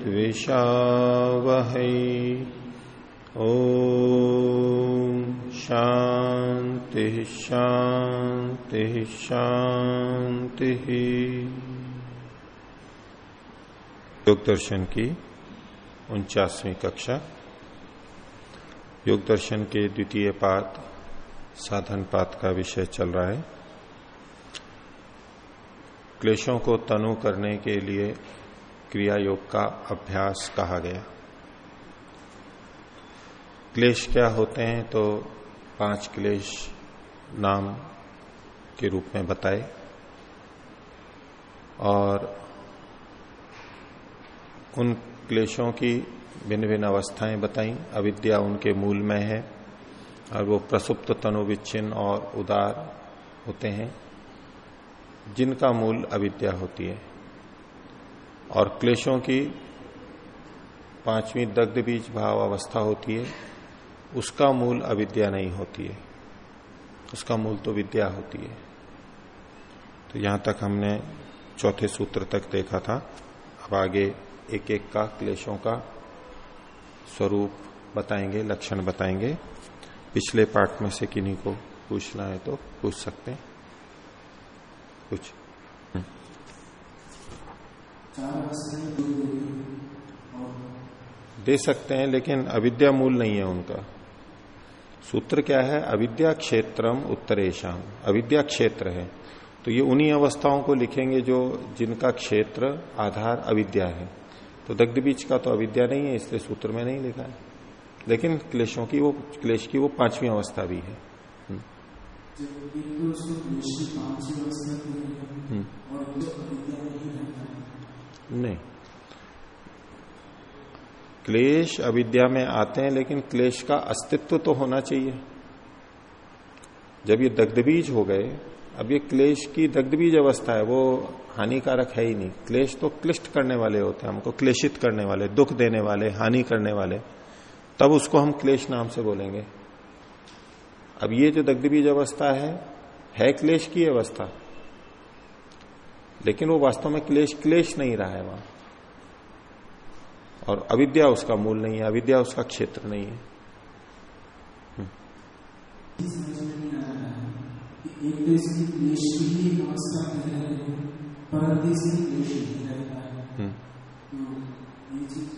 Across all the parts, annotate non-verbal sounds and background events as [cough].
विद्विषावहै ॐ शांति शांति शांति योग दर्शन की उनचासवीं कक्षा। योग दर्शन के द्वितीय पाठ, साधन पात का विषय चल रहा है। क्लेशों को तनु करने के लिए क्रिया योग का अभ्यास कहा गया। क्लेश क्या होते हैं तो पाँच क्लेश नाम के रूप में बताए। और उन क्लेशों की भिन्न भिन्न अवस्थाएँ बताई। अविद्या उनके मूल में है और वो प्रसुप्त, तनुविच्छिन्न और उदार होते हैं। जिनका मूल अविद्या होती है। और क्लेशों की पांचवी दग्ध बीज भाव अवस्था होती है, उसका मूल अविद्या नहीं होती है। उसका मूल तो विद्या होती है। तो यहाँ तक हमने चौथे सूत्र तक देखा था। अब आगे एक एक का क्लेशों का स्वरूप बताएँगे, लक्षण बताएँगे। पिछले पाठ में से किन्हीं को पूछना है तो पूछ सकते हैं। कुछ दे सकते हैं लेकिन अविद्या मूल नहीं है उनका। सूत्र क्या है? अविद्या क्षेत्रम उत्तरेशम। अविद्या क्षेत्र है। तो ये उन्हीं अवस्थाओं को लिखेंगे जो जिनका क्षेत्र आधार अविद्या है। तो दग्ध बीच का तो अविद्या नहीं है इसलिए सूत्र में नहीं लिखा है। लेकिन क्लेशों की वो क्लेश की वो पांचवी अवस्था भी है नहीं। क्लेश अविद्या में आते हैं, लेकिन क्लेश का अस्तित्व तो होना चाहिए। जब ये दग्धबीज हो गए, अब ये क्लेश की दग्धबीज अवस्था है, वो हानिकारक है ही नहीं। क्लेश तो क्लिष्ट करने वाले होते हैं, हमको क्लेशित करने वाले, दुख देने वाले, हानि करने वाले। तब उसको हम क्लेश नाम से बोलेंगे। अब ये जो दग्धबीज अवस्था है है क्लेश की अवस्था। लेकिन वो वास्तव में क्लेश क्लेश नहीं रहा है वहाँ। और अविद्या उसका मूल नहीं है अविद्या उसका क्षेत्र नहीं है।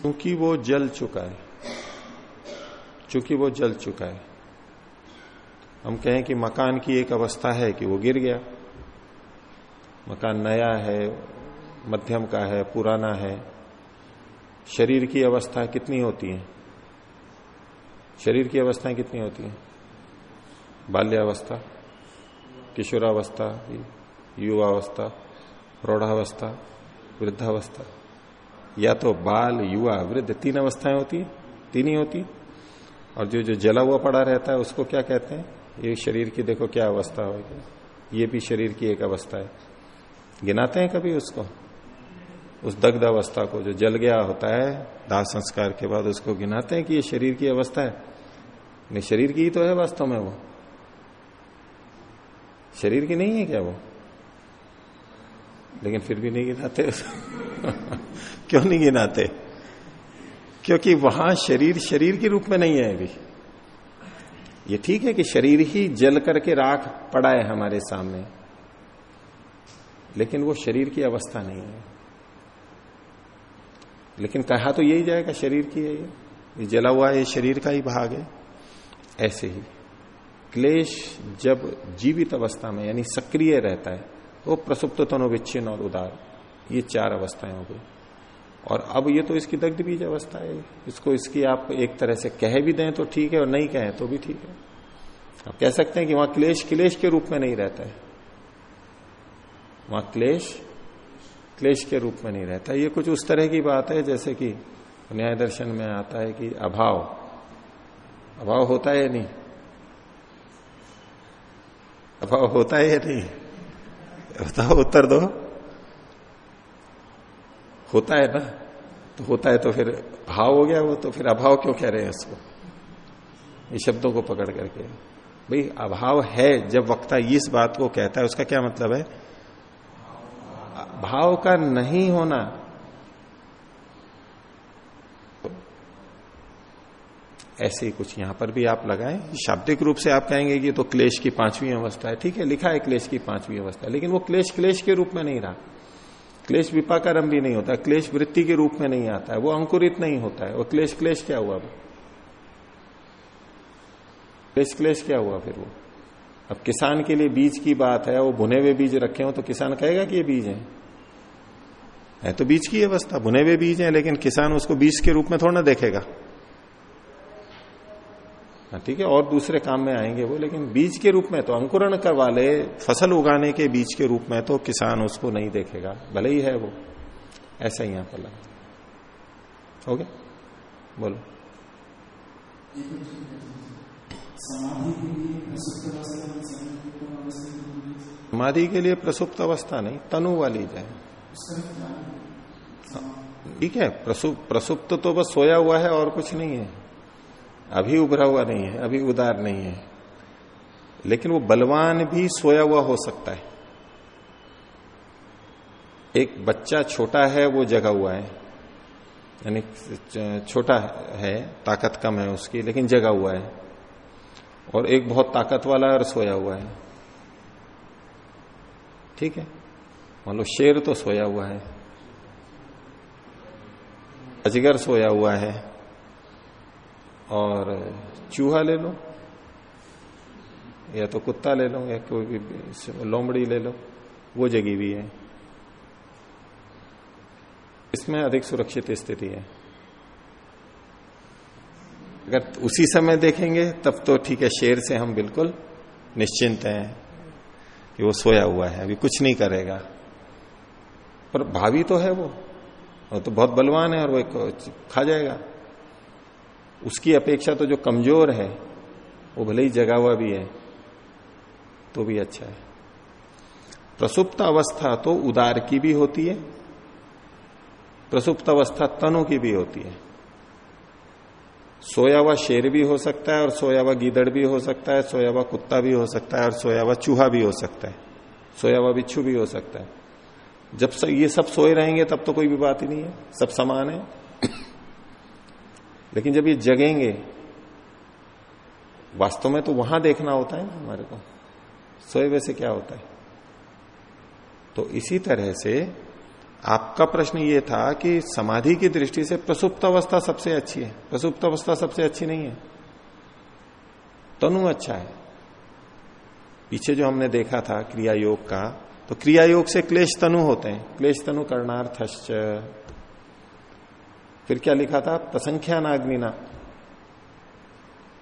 क्योंकि वो जल चुका है। चूँकि वो जल चुका है। हम कहें कि मकान की एक अवस्था है कि वो गिर गया। मकान नया है, मध्यम का है, पुराना है, शरीर की अवस्था कितनी होती है? शरीर की अवस्थाएँ कितनी होती हैं? बाल्यावस्था, किशोरावस्था, युवावस्था, प्रौढ़ावस्था, वृद्धावस्था, या तो बाल, युवा, वृद्ध, तीन अवस्थाएँ होती है, तीन ही होती और जो जो जला हुआ पड़ा रहता है, उसको क्या कहते हैं? ये शरीर की देखो क्या अवस्था होगी ये भी शरीर की एक अवस्था है। गिनाते हैं कभी उसको? उस दग्ध अवस्था को जो जल गया होता है, दाह संस्कार के बाद उसको गिनाते हैं कि ये शरीर की अवस्था है। नहीं, शरीर की ही तो है वास्तव में वो। शरीर की नहीं है क्या वो? लेकिन फिर भी नहीं गिनाते? [laughs] क्यों नहीं गिनाते? क्योंकि वहाँ शरीर शरीर के रूप में नहीं है अभी। ये ठीक है कि शरीर ही जल करके राख पड़ा है हमारे सामने। लेकिन वो शरीर की अवस्था नहीं है। लेकिन कहा तो यही जाएगा, शरीर की है ये। ये जला हुआ ये शरीर का ही भाग है। ऐसे ही। क्लेश जब जीवित अवस्था में, यानी सक्रिय रहता है तो प्रसुप्त तनोविच्छिन्न और उदार। ये चार अवस्थाएँ हो गई। और अब ये तो इसकी दग्ध बीज अवस्था है। इसको इसकी आप एक तरह से कह भी दें तो ठीक है, और नहीं कहें तो भी ठीक है। आप कह सकते हैं कि वहाँ क्लेश क्लेश के रूप में नहीं रहता है। वहाँ क्लेश क्लेश के रूप में नहीं रहता। ये कुछ उस तरह की बात है, जैसे कि न्याय दर्शन में आता है कि अभाव। अभाव होता है नहीं? अभाव होता है नहीं? बताओ उत्तर दो। होता है ना? तो होता है तो फिर भाव हो गया वो तो फिर अभाव क्यों कह रहे हैं इसको ये शब्दों को पकड़ करके। भाई, अभाव है, जब वक्ता इस बात को कहता है, उसका क्या मतलब है? भाव का नहीं होना। ऐसे कुछ यहाँ पर भी आप लगाएँ। शाब्दिक रूप से आप कहेंगे कि तो क्लेश की पांचवी अवस्था है। ठीक है, लिखा है क्लेश की पांचवी अवस्था, लेकिन वो क्लेश क्लेश के रूप में नहीं रहा। क्लेश विपाकारम भी नहीं होता, क्लेश वृत्ति के रूप में नहीं आता है, वो अंकुरित नहीं होता है। वो क्लेश क्लेश क्या हुआ? क्लेश क्लेश क्या हुआ फिर वो? अब किसान के लिए बीज की बात है, वो भुने हुए बीज रखे हो तो किसान कहेगा कि ये बीज है। तो बीज की अवस्था बुने हुए बीज है लेकिन किसान उसको बीज के रूप में थोड़ा ना देखेगा। हाँ, ठीक है और दूसरे काम में आएँगे वो लेकिन बीज के रूप में तो अंकुरण करवा ले फ़सल उगाने के बीज के रूप में तो किसान उसको नहीं देखेगा भले ही है वो ऐसा ही यहाँ पर लगा। हो गया? बोलो। समाधि के लिए प्रसुप्त अवस्था नहीं तनु वाली जाए ठीक है प्रसुप्त तो बस सोया हुआ है और कुछ नहीं है। अभी उभरा हुआ नहीं है, अभी उदार नहीं है। लेकिन वो बलवान भी सोया हुआ हो सकता है। एक बच्चा छोटा है, वो जगा हुआ है। यानी छोटा है, ताकत कम है उसकी, लेकिन जगा हुआ है। और एक बहुत ताकत वाला और सोया हुआ है। ठीक है? मान लो शेर तो सोया हुआ है, अजगर सोया हुआ है, और चूहा ले लो, या तो कुत्ता ले लो, या कोई भी लोमड़ी ले लो, वो जगी भी है। इसमें अधिक सुरक्षित स्थिति है। अगर उसी समय देखेंगे, तब तो ठीक है, शेर से हम बिल्कुल निश्चिंत हैं कि वो सोया हुआ है, अभी कुछ नहीं करेगा। पर भावी तो है वो। और तो बहुत बलवान है और वो एक खा जाएगा। उसकी अपेक्षा तो जो कमज़ोर है, वो भले ही जगा हुआ भी है तो भी अच्छा है। प्रसुप्त अवस्था तो उदार की भी होती है, प्रसुप्त अवस्था तनु की भी होती है। सोया हुआ शेर भी हो सकता है और सोया हुआ गीदड़ भी हो सकता है सोया हुआ कुत्ता भी हो सकता है और सोया हुआ चूहा भी हो सकता है सोया हुआ बिच्छू भी हो सकता है। जब ये सब सोए रहेंगे, तब तो कोई भी बात ही नहीं है। सब समान है। लेकिन जब ये जगेंगे, वास्तव में तो वहाँ देखना होता है ना हमारे को। सोए वैसे क्या होता है? तो इसी तरह से आपका प्रश्न ये था कि समाधि की दृष्टि से प्रसुप्त अवस्था सबसे अच्छी है। प्रसुप्त अवस्था सबसे अच्छी नहीं है। तनु अच्छा है। पीछे जो हमने देखा था क्रिया योग का तो क्रिया योग से क्लेश तनु होते हैं। क्लेश तनु करणार्थश्च। फिर क्या लिखा था? प्रसंख्यान अग्निना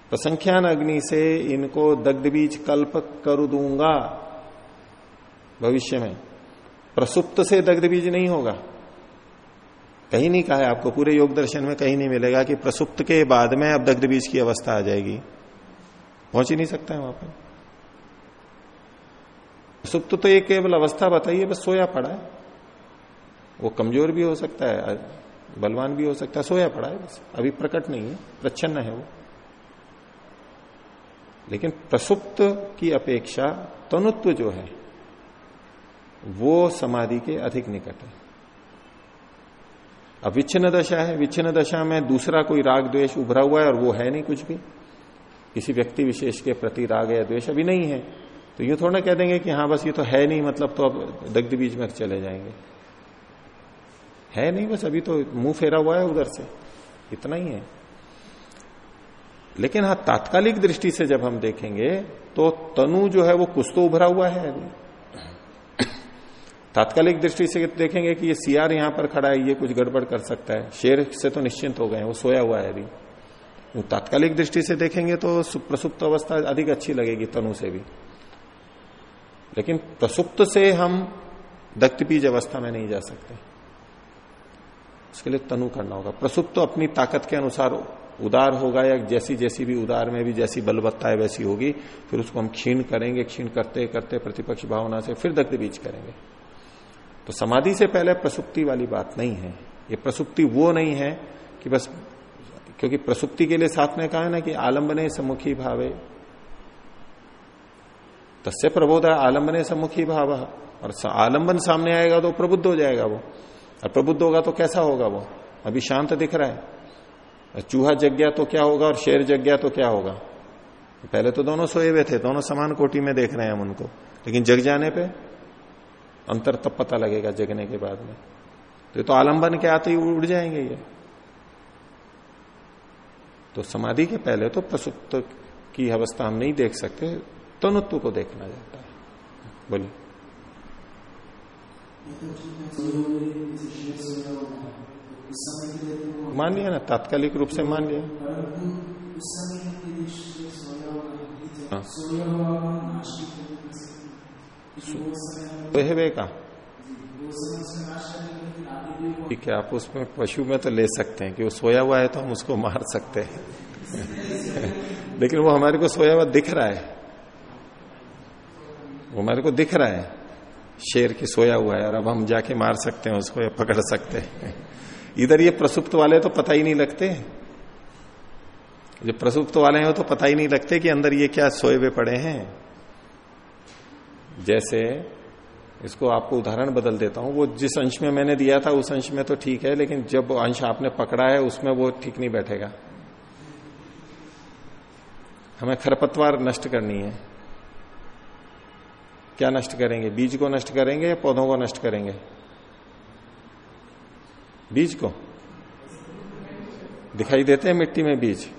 प्रसंख्यान अग्नि से इनको दग्ध बीज कल्प कर दूँगा भविष्य में। प्रसुप्त से दग्ध बीज नहीं होगा। कहीं नहीं कहा है, आपको पूरे योग दर्शन में कहीं नहीं मिलेगा कि प्रसुप्त के बाद में अब दग्ध बीज की अवस्था आ जाएगी। पहुँच ही नहीं सकता है वहाँ पर। सुप्त तो एक केवल अवस्था बताइए, बस सोया पड़ा है। वो कमज़ोर भी हो सकता है बलवान भी हो सकता है, सोया पड़ा है बस। अभी प्रकट नहीं है, प्रच्छन्न है वो। लेकिन प्रसुप्त की अपेक्षा तनुत्व जो है, वो समाधि के अधिक निकट है। अब विच्छिन्न दशा है, विच्छिन्न दशा में दूसरा कोई राग द्वेष उभरा हुआ है और वो है नहीं कुछ भी। किसी व्यक्ति विशेष के प्रति राग या द्वेष अभी नहीं है। तो यूँ थोड़ा कह देंगे कि हाँ बस ये तो है नहीं मतलब तो अब दग्ध बीज में चले जाएँगे। है नहीं, बस अभी तो मुँह फेरा हुआ है उधर से। इतना ही है। लेकिन हाँ तात्कालिक दृष्टि से जब हम देखेंगे तो तनु जो है वो कुछ तो उभरा हुआ है अभी। तात्कालिक दृष्टि से देखेंगे कि ये सियार यहाँ पर खड़ा है, ये कुछ गड़बड़ कर सकता है। शेर से तो निश्चिंत हो गए वो सोया हुआ है अभी। तात्कालिक दृष्टि से देखेंगे तो प्रसुप्त अवस्था अधिक अच्छी लगेगी तनु से भी। लेकिन प्रसुप्त से हम दक्त बीज अवस्था में नहीं जा सकते। उसके लिए तनु करना होगा। प्रसुप्त तो अपनी ताकत के अनुसार उदार होगा या जैसी जैसी भी उदार में भी जैसी बलवत्ता है वैसी होगी, फिर उसको हम क्षीण करेंगे, क्षीण करते करते प्रतिपक्ष भावना से फिर दग्ध बीज करेंगे। तो समाधि से पहले प्रसुप्ति वाली बात नहीं है। ये प्रसुप्ति वो नहीं है कि बस, क्योंकि प्रसुप्ति के लिए साथ में कहा है ना कि आलम्बने सम्मुखी भावे। तस्य प्रबोध आलंबने सम्मुखी भाव। और आलंबन सामने आएगा तो प्रबुद्ध हो जाएगा वो। और प्रबुद्ध होगा तो कैसा होगा वो? अभी शांत दिख रहा है। चूहा जग गया तो क्या होगा और शेर जग गया तो क्या होगा? पहले तो दोनों सोए हुए थे, दोनों समान कोटी में देख रहे हैं हम उनको। लेकिन जग जाने पे अंतर तब पता लगेगा जगने के बाद में। तो ये तो आलंबन के आते ही उड़ जाएँगे ये। तो समाधि के पहले तो प्रसुप्त की अवस्था हम नहीं देख सकते। तनुत्व को देखना जाता है। बोलिए। मान लिया ना, तात्कालिक रूप से मान लिया। तो का ठीक है आप उसमें पशु में तो ले सकते हैं, कि वो सोया हुआ है तो हम उसको मार सकते हैं। [laughs] लेकिन वो हमारे को सोया हुआ दिख रहा है। वो हमारे को दिख रहा है। शेर की सोया हुआ है और अब हम जाके मार सकते हैं, उसको या पकड़ सकते हैं। इधर ये प्रसुप्त वाले तो पता ही नहीं लगते। जो प्रसुप्त वाले हैं तो पता ही नहीं लगते कि अंदर ये क्या सोए हुए पड़े हैं। जैसे इसको आपको उदाहरण बदल देता हूँ, वो जिस अंश में मैंने दिया था उस अंश में तो ठीक है, लेकिन जब अंश आपने पकड़ा है उसमें वो ठीक नहीं बैठेगा। हमें खरपतवार नष्ट करनी है। क्या नष्ट करेंगे? बीज को नष्ट करेंगे या पौधों को नष्ट करेंगे? बीज को। दिखाई देते हैं मिट्टी में बीज?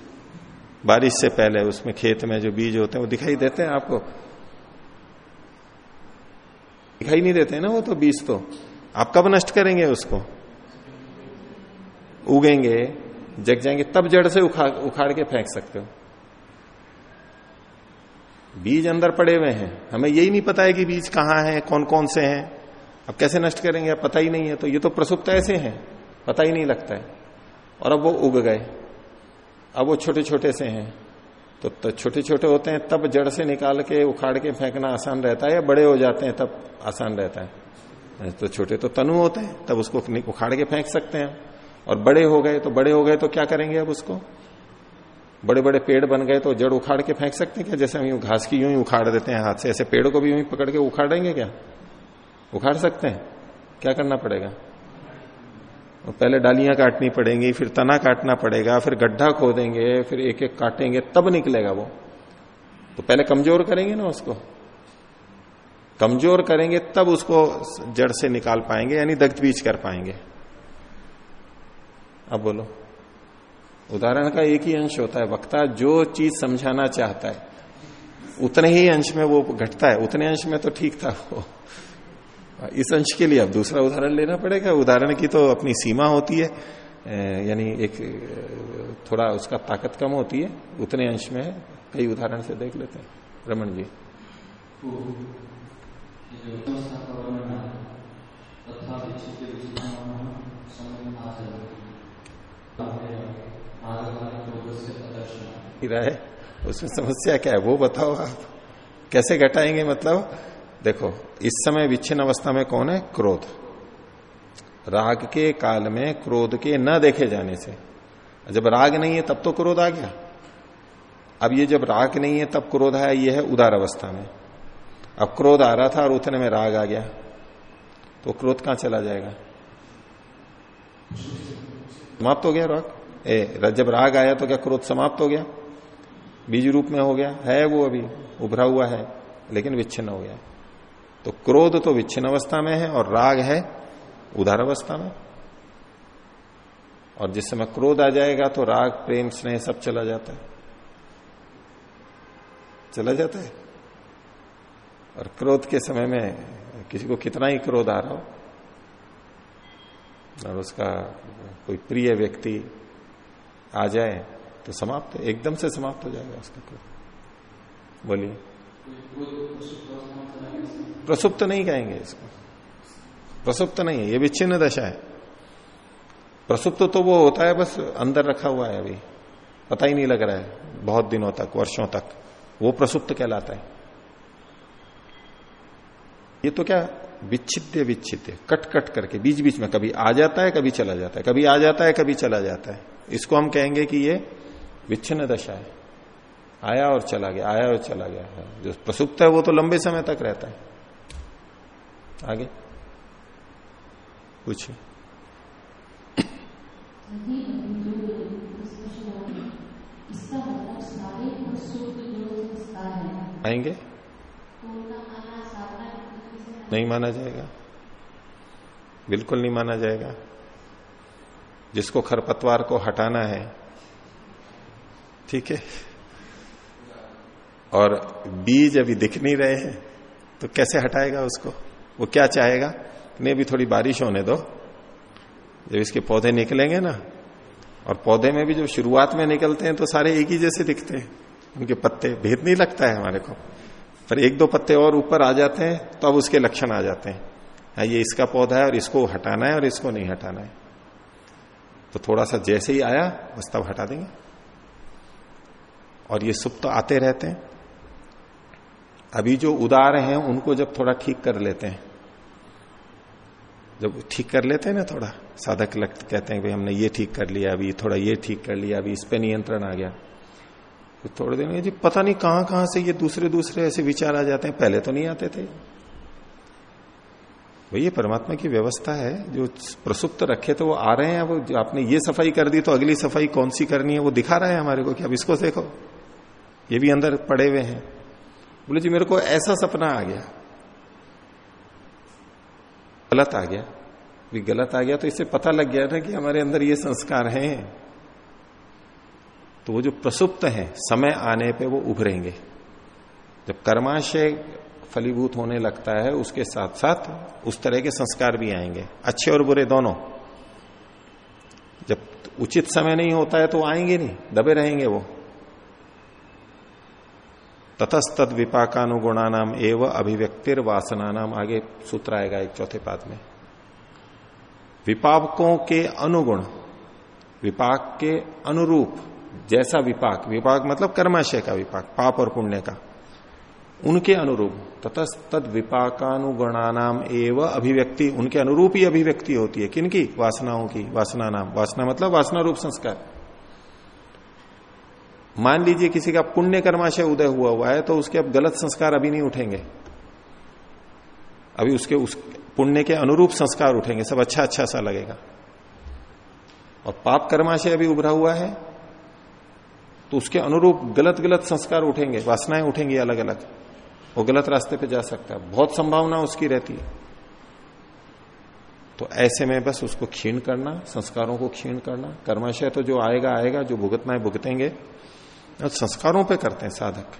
बारिश से पहले उसमें खेत में जो बीज होते हैं वो दिखाई देते हैं आपको? दिखाई नहीं देते ना वो तो बीज तो। आप कब नष्ट करेंगे उसको? उगेंगे, जग जाएँगे, तब जड़ से उखाड़ उखाड़ के फेंक सकते हो। बीज अंदर पड़े हुए हैं। हमें यही नहीं पता है कि बीज कहाँ है कौन कौन से हैं। अब कैसे नष्ट करेंगे अब पता ही नहीं है। तो ये तो प्रसुप्त ऐसे हैं पता ही नहीं लगता है। और अब वो उग गए। अब वो छोटे छोटे से हैं। तो, तो छोटे छोटे होते हैं तब जड़ से निकाल के उखाड़ के फेंकना आसान रहता है या बड़े हो जाते हैं तब आसान रहता है। तो छोटे तो तनु होते हैं तब उसको उखाड़ के फेंक सकते हैं। और बड़े हो गए तो बड़े हो गए तो क्या करेंगे अब उसको? बड़े बड़े पेड़ बन गए तो जड़ उखाड़ के फेंक सकते हैं क्या? जैसे हम यूँ घास की यूँ ही उखाड़ देते हैं हाथ से। ऐसे पेड़ को भी यूँ पकड़ के उखाड़ेंगे क्या? उखाड़ सकते हैं। क्या करना पड़ेगा? और पहले डालियाँ काटनी पड़ेंगी, फिर तना काटना पड़ेगा, फिर गड्ढा खोदेंगे, फिर एक एक काटेंगे, तब निकलेगा वो। तो पहले कमज़ोर करेंगे ना उसको। कमज़ोर करेंगे तब उसको जड़ से निकाल पाएँगे, यानी दग्ध बीज कर पाएँगे। अब बोलो। उदाहरण का एक ही अंश होता है, वक्ता जो चीज़ समझाना चाहता है, उतने ही अंश में वो घटता है, उतने अंश में तो ठीक था वो। इस अंश के लिए अब दूसरा उदाहरण लेना पड़ेगा। उदाहरण की तो अपनी सीमा होती है यानी एक थोड़ा उसका ताकत कम होती है, उतने अंश में कई उदाहरण से देख लेते हैं। रमन जी। रहा है। उसमें समस्या क्या है? वो बताओ आप। कैसे घटाएँगे मतलब? देखो, इस समय विच्छिन्न अवस्था में कौन है? क्रोध। राग के काल में क्रोध के न देखे जाने से। जब राग नहीं है, तब तो क्रोध आ गया। अब ये जब राग नहीं है, तब क्रोध आया। ये है उदार अवस्था में। अब क्रोध आ रहा था और उतने में राग आ गया। तो क्रोध कहाँ चला जाएगा? समाप्त हो गया राग? ए, जब राग आया तो क्या क्रोध समाप्त हो गया? बीज रूप में हो गया, है वो अभी, उभरा हुआ है, लेकिन विच्छिन्न हो गया तो क्रोध तो विच्छिन्न अवस्था में है और राग है उधार अवस्था में। और जिस समय क्रोध आ जाएगा तो राग, प्रेम, स्नेह सब चला जाता है। चला जाता है। और क्रोध के समय में किसी को कितना ही क्रोध आ रहा हो, और उसका कोई प्रिय व्यक्ति आ जाए तो समाप्त, एकदम से समाप्त हो जाएगा उसका क्रोध बोलिए। प्रसुप्त नहीं कहेंगे इसको। प्रसुप्त नहीं है, ये विच्छिन्न दशा है। प्रसुप्त तो वो होता है, बस अंदर रखा हुआ है अभी। पता ही नहीं लग रहा है, बहुत दिनों तक, वर्षों तक। वो प्रसुप्त कहलाता है। ये तो क्या विच्छिद्य विच्छिद्य कट कट करके बीच बीच में कभी आ जाता है, कभी चला जाता है। कभी आ जाता है, कभी चला जाता है। इसको हम कहेंगे कि ये विच्छिन्न दशा है। आया और चला गया आया और चला गया। है जो प्रसुप्त है वो तो लंबे समय तक रहता है। आगे। पूछिए। आएँगे? नहीं माना जाएगा। बिल्कुल नहीं माना जाएगा। जिसको खरपतवार को हटाना है ठीक है? और बीज अभी दिख नहीं रहे हैं तो कैसे हटाएगा उसको? वो क्या चाहेगा? नहीं अभी थोड़ी बारिश होने दो। जब इसके पौधे निकलेंगे ना और पौधे में भी जब शुरुआत में निकलते हैं तो सारे एक ही जैसे दिखते हैं। उनके पत्ते भेद नहीं लगता है हमारे को। पर एक दो पत्ते और ऊपर आ जाते हैं तो अब उसके लक्षण आ जाते हैं। हाँ, ये इसका पौधा है और इसको हटाना है और इसको नहीं हटाना है। तो थोड़ा सा जैसे ही आया बस तब हटा देंगे। और ये सुप्त तो आते रहते हैं। अभी जो उदार हैं, उनको जब थोड़ा ठीक कर लेते हैं। जब ठीक कर लेते हैं ना थोड़ा, साधक लग कहते हैं भाई हमने ये ठीक कर लिया, अभी थोड़ा ये ठीक कर लिया, अभी इस पे नियंत्रण आ गया। तो थोड़े दिन जी पता नहीं कहाँ कहाँ से ये दूसरे दूसरे ऐसे विचार आ जाते हैं, पहले तो नहीं आते थे। भाई ये परमात्मा की व्यवस्था है, जो प्रसुप्त रखे तो वो आ रहे हैं वो आपने ये सफ़ाई कर दी तो अगली सफ़ाई कौन सी करनी है, वो दिखा रहा है हमारे को कि अब इसको देखो। ये भी अंदर पड़े हुए हैं। बोले, जी, मेरे को ऐसा सपना आ गया। गलत आ गया। भी गलत आ गया तो इससे पता लग गया ना कि हमारे अंदर ये संस्कार हैं। तो वो जो प्रसुप्त हैं, समय आने पे वो उभरेंगे। जब कर्माशय फलीभूत होने लगता है, उसके साथ साथ उस तरह के संस्कार भी आएँगे। अच्छे और बुरे दोनों। जब उचित समय नहीं होता है तो आएँगे नहीं, दबे रहेंगे वो। ततस्तद विपाकानुगुणा नाम एवं अभिव्यक्तिर वासना नाम आगे सूत्र आएगा एक चौथे पाद में। विपाकों के अनुगुण, विपाक के अनुरूप, जैसा विपाक विपाक मतलब कर्माशय का विपाक, पाप और पुण्य का, उनके अनुरूप ततस्तद विपाकानुगुणानाम एवं अभिव्यक्ति, उनके अनुरूप ही अभिव्यक्ति होती है। किनकी? वासनाओं की वासना नाम वासना मतलब वासना रूप संस्कार। मान लीजिए किसी का पुण्य कर्माशय उदय हुआ हुआ है तो उसके अब गलत संस्कार अभी नहीं उठेंगे। अभी उसके उस पुण्य के अनुरूप संस्कार उठेंगे, सब अच्छा अच्छा सा लगेगा। और पाप कर्माशय अभी उभरा हुआ है तो उसके अनुरूप गलत गलत संस्कार उठेंगे, वासनाएँ उठेंगी अलग अलग वो गलत रास्ते पे जा सकता है। बहुत संभावना उसकी रहती है। तो ऐसे में बस उसको क्षीण करना, संस्कारों को क्षीण करना। कर्माशय तो जो आएगा आएगा, जो भुगतना है, भुगतेंगे। संस्कारों पे करते हैं साधक।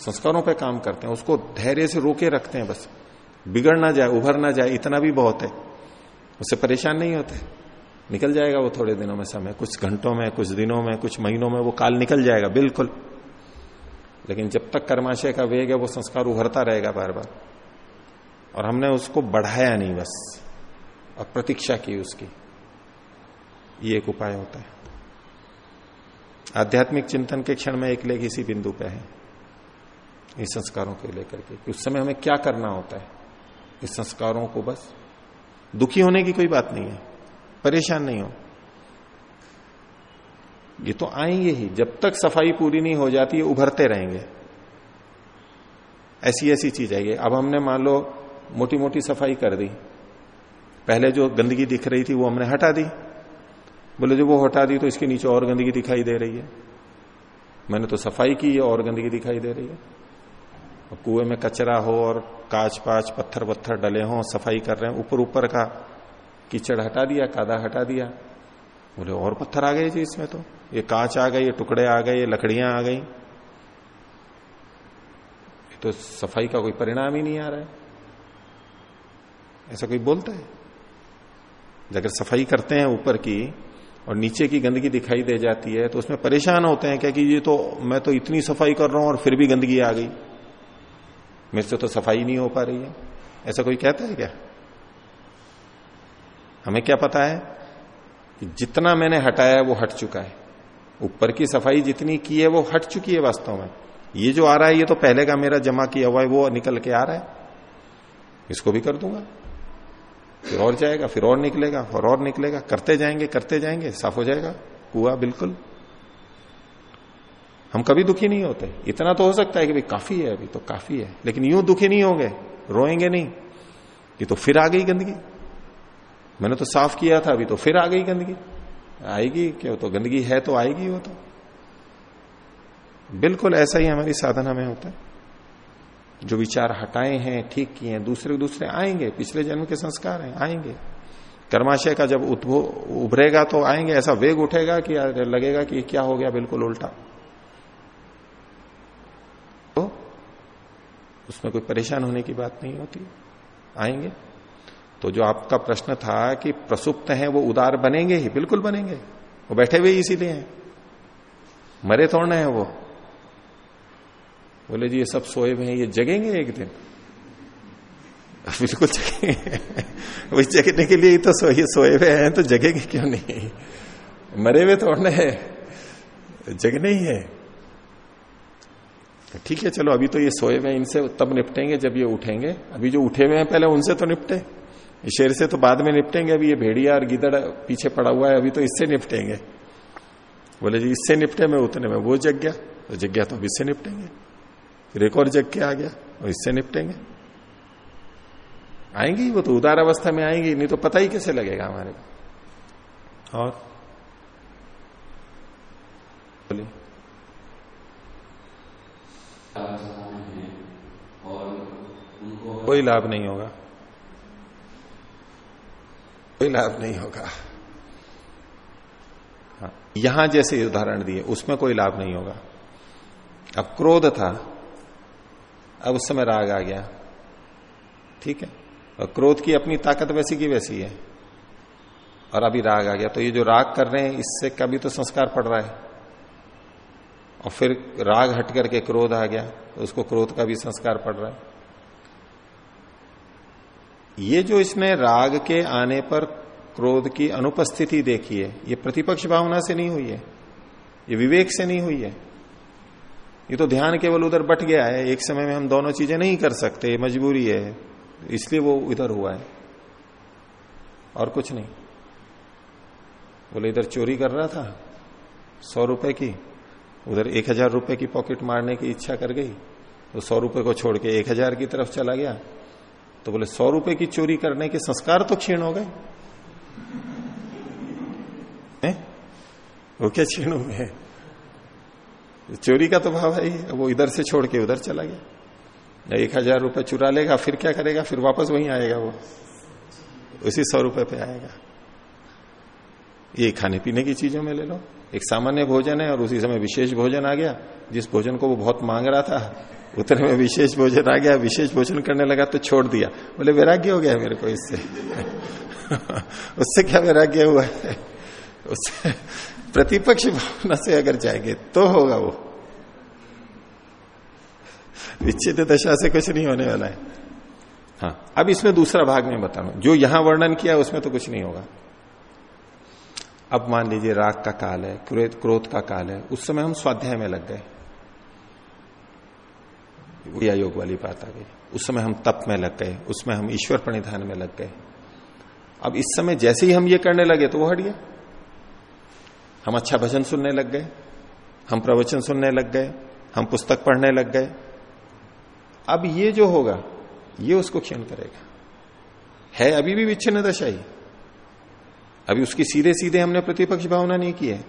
संस्कारों पे काम करते हैं। उसको धैर्य से रोके रखते हैं बस। बिगड़ ना जाए, उभर ना जाए, इतना भी बहुत है। उससे परेशान नहीं होते। निकल जाएगा वो थोड़े दिनों में समय। कुछ घंटों में, कुछ दिनों में, कुछ महीनों में वो काल निकल जाएगा, बिल्कुल। लेकिन जब तक कर्माशय का वेग है, वो संस्कार उभरता रहेगा बार बार और हमने उसको बढ़ाया नहीं बस। और प्रतीक्षा की उसकी। ये एक उपाय होता है। आध्यात्मिक चिंतन के क्षण में एक लेख इसी बिंदु पे है, इस संस्कारों को लेकर के उस समय हमें क्या करना होता है। इस संस्कारों को बस दुखी होने की कोई बात नहीं है, परेशान नहीं हो। ये तो आएँगे ही, जब तक सफ़ाई पूरी नहीं हो जाती उभरते रहेंगे। ऐसी ऐसी चीज़ ये। अब हमने मान लो मोटी मोटी सफ़ाई कर दी, पहले जो गंदगी दिख रही थी वो हमने हटा दी बोले जो वो हटा दी तो इसके नीचे और गंदगी दिखाई दे रही है। मैंने तो सफ़ाई की है और गंदगी दिखाई दे रही है। अब कुएँ में कचरा हो और काच पाच पत्थर पत्थर डले हो, सफ़ाई कर रहे हैं ऊपर ऊपर का कीचड़ हटा दिया, कादा हटा दिया। बोले, और पत्थर आ गए जी इसमें तो? ये कांच आ गए, ये टुकड़े आ गए, ये लकड़ियाँ आ गई। तो सफ़ाई का कोई परिणाम ही नहीं आ रहा है। ऐसा कोई बोलता है? अगर सफ़ाई करते हैं ऊपर की और नीचे की गंदगी दिखाई दे जाती है तो उसमें परेशान होते हैं, क्या कि ये तो मैं तो इतनी सफ़ाई कर रहा हूँ और फिर भी गंदगी आ गई। मेरे से तो सफ़ाई नहीं हो पा रही है। ऐसा कोई कहता है क्या? हमें क्या पता है कि जितना मैंने हटाया वो हट चुका है। ऊपर की सफ़ाई जितनी की है वो हट चुकी है वास्तव में। ये जो आ रहा है, ये तो पहले का मेरा जमा किया हुआ है, वो निकल के आ रहा है। इसको भी कर दूँगा। फिर और जाएगा, फिर और निकलेगा, और और निकलेगा। करते जाएँगे करते जाएँगे, साफ़ हो जाएगा। कुआ बिल्कुल। हम कभी दुखी नहीं होते। इतना तो हो सकता है कि भाई काफ़ी है अभी तो काफ़ी है। लेकिन यूँ दुखी नहीं होंगे, रोएँगे नहीं। ये तो फिर आ गई गंदगी। मैंने तो साफ़ किया था अभी तो फिर आ गई गंदगी। आएगी क्या? तो गंदगी है तो आएगी वो तो। बिल्कुल ऐसा ही हमारी साधना में होता है। जो विचार हटाए हैं, ठीक किए हैं, दूसरे दूसरे आएँगे, पिछले जन्म के संस्कार हैं, आएँगे। कर्माशय का जब उभरेगा तो आएँगे, ऐसा वेग उठेगा कि लगेगा कि क्या हो गया, बिल्कुल उल्टा। तो उसमें कोई परेशान होने की बात नहीं होती। आएँगे। तो जो आपका प्रश्न था कि प्रसुप्त हैं, वो उदार बनेंगे ही, बिल्कुल बनेंगे। वो बैठे हुए इसीलिए हैं। मरे तोड़ने हैं वो। बोले जी, ये सब सोए हुए हैं, ये जगेंगे एक दिन। [laughs] बिल्कुल जगेंगे। [laughs] वो जगने के लिए ही तो सोए सोए हुए हैं तो जगेंगे क्यों नहीं? मरे हुए तोड़ने हैं, जगने ही है। ठीक है, चलो, अभी तो ये सोए हुए इनसे तब निपटेंगे जब ये उठेंगे। अभी जो उठे हुए हैं, पहले उनसे तो निपटे। शेर से तो बाद में निपटेंगे, अभी ये भेड़िया और गिदड़ पीछे पड़ा हुआ है, अभी तो इससे निपटेंगे। बोले जी, इससे निपटे में उतने में, वो जग गया तो जग गया तो अब इससे निपटेंगे। फिर एक और जग के आ गया और इससे निपटेंगे। आएँगी वो तो उदार अवस्था में आएँगी नहीं तो पता ही कैसे लगेगा हमारे को। और? बोलिए। कोई लाभ नहीं होगा। कोई लाभ नहीं होगा। हाँ, यहाँ जैसे उदाहरण दिए उसमें कोई लाभ नहीं होगा। अब क्रोध था। अब उस समय राग आ गया। ठीक है? और क्रोध की अपनी ताकत वैसी की वैसी है। और अभी राग आ गया। तो ये जो राग कर रहे हैं, इससे कभी तो संस्कार पड़ रहा है। और फिर राग हट करके क्रोध आ गया तो उसको क्रोध का भी संस्कार पड़ रहा है। ये जो इसने राग के आने पर क्रोध की अनुपस्थिति देखी है, ये प्रतिपक्ष भावना से नहीं हुई है। ये विवेक से नहीं हुई है। ये तो ध्यान केवल उधर बट गया है, एक समय में हम दोनों चीज़ें नहीं कर सकते मजबूरी है। इसलिए वो इधर हुआ है। और कुछ नहीं। बोले, इधर चोरी कर रहा था? सौ रुपए की। उधर एक हज़ार रुपए की पॉकेट मारने की इच्छा कर गई। तो सौ रुपए को छोड़ के एक हज़ार की तरफ़ चला गया। तो बोले, सौ रुपए की चोरी करने के संस्कार तो क्षीण हो गए? वो क्या क्षीण हो गए? चोरी का तो भाव है ही। वो इधर से छोड़ के उधर चला गया। एक हज़ार रुपए चुरा लेगा, फिर क्या करेगा? फिर वापस वहीं आएगा वो। उसी सौ रुपए पे आएगा। ये खाने पीने की चीज़ों में ले लो। एक सामान्य भोजन है और उसी समय विशेष भोजन आ गया। जिस भोजन को वो बहुत मांग रहा था, उतने में विशेष भोजन आ गया। विशेष भोजन करने लगा तो छोड़ दिया। बोले, वैराग्य हो गया मेरे को इससे। [laughs] उससे क्या वैराग्य हुआ है? उससे प्रतिपक्ष भावना से अगर जाएँगे तो होगा वो। विच्छेद दशा से कुछ नहीं होने वाला है। हाँ। अब इसमें दूसरा भाग में बता जो यहाँ वर्णन किया, उसमें तो कुछ नहीं होगा। अब मान लीजिए, राग का काल है, क्रोध का काल है, उस समय हम स्वाध्याय में लग गए। योग वाली बात आ गई। उस समय हम तप में लग गए, उसमें हम ईश्वर प्रणिधान में लग गए। अब इस समय जैसे ही हम ये करने लगे तो वो हट गया। हम अच्छा भजन सुनने लग गए, हम प्रवचन सुनने लग गए, हम पुस्तक पढ़ने लग गए। अब ये जो होगा, ये उसको क्षण करेगा। है अभी भी विच्छिन्न दशा ही अभी उसकी सीधे सीधे हमने प्रतिपक्ष भावना नहीं की है।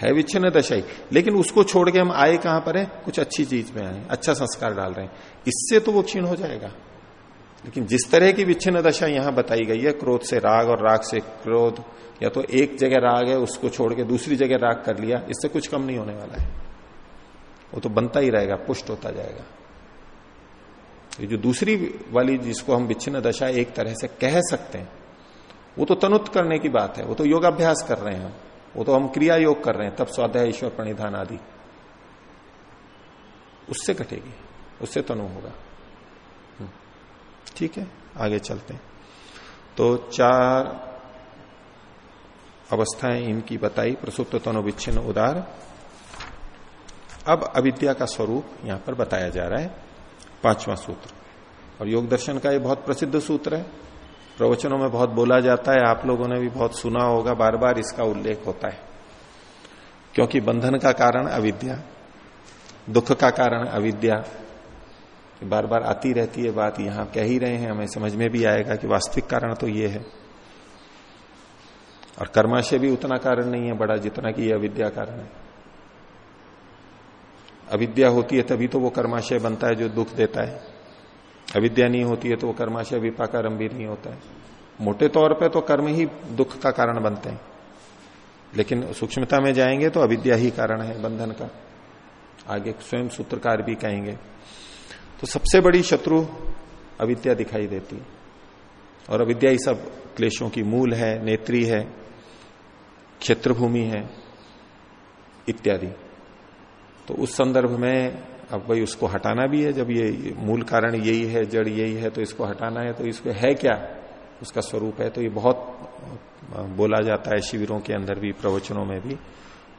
है विच्छिन्न दशा ही लेकिन उसको छोड़ के हम आए कहाँ पर है? कुछ अच्छी चीज़ में आए अच्छा संस्कार डाल रहे हैं। इससे तो वो क्षीण हो जाएगा। लेकिन जिस तरह की विच्छिन्न दशा यहाँ बताई गई है, क्रोध से राग और राग से क्रोध, या तो एक जगह राग है, उसको छोड़ के दूसरी जगह राग कर लिया, इससे कुछ कम नहीं होने वाला है। वो तो बनता ही रहेगा, पुष्ट होता जाएगा। ये जो दूसरी वाली जिसको हम विच्छिन्न दशा एक तरह से कह सकते हैं, वो तो तनुत करने की बात है, वो तो योगाभ्यास कर रहे हैं वो तो हम क्रिया योग कर रहे हैं तब स्वाध्याय, ईश्वर, प्रणिधान आदि। उससे कटेगी, उससे तनु होगा। ठीक है, आगे चलते हैं। तो चार अवस्थाएँ इनकी बताई, प्रसुप्त तनोविच्छिन्न उदार। अब अविद्या का स्वरूप यहाँ पर बताया जा रहा है, पांचवा सूत्र। और योग दर्शन का ये बहुत प्रसिद्ध सूत्र है। प्रवचनों में बहुत बोला जाता है, आप लोगों ने भी बहुत सुना होगा बार बार इसका उल्लेख होता है। क्योंकि बंधन का कारण अविद्या, दुख का कारण अविद्या बार बार आती रहती है बात, यहाँ कह ही रहे हैं, हमें समझ में भी आएगा कि वास्तविक कारण तो ये है। और कर्माशय भी उतना कारण नहीं है, बड़ा जितना कि यह अविद्या कारण है। अविद्या होती है तभी तो वो कर्माशय बनता है जो दुख देता है। अविद्या नहीं होती है तो वो कर्माशय विपाकारम भी नहीं होता है। मोटे तौर पे तो कर्म ही दुख का कारण बनते हैं। लेकिन सूक्ष्मता में जाएँगे तो अविद्या ही कारण है, बंधन का। आगे स्वयं सूत्रकार भी कहेंगे। तो सबसे बड़ी शत्रु अविद्या दिखाई देती और अविद्या ही सब क्लेशों की मूल है, नेत्री है क्षेत्र भूमि है, इत्यादि। तो उस संदर्भ में अब भाई उसको हटाना भी है, जब ये मूल कारण यही है, जड़ यही है तो इसको हटाना है तो इसको है क्या? उसका स्वरूप है। तो ये बहुत बोला जाता है शिविरों के अंदर भी, प्रवचनों में भी।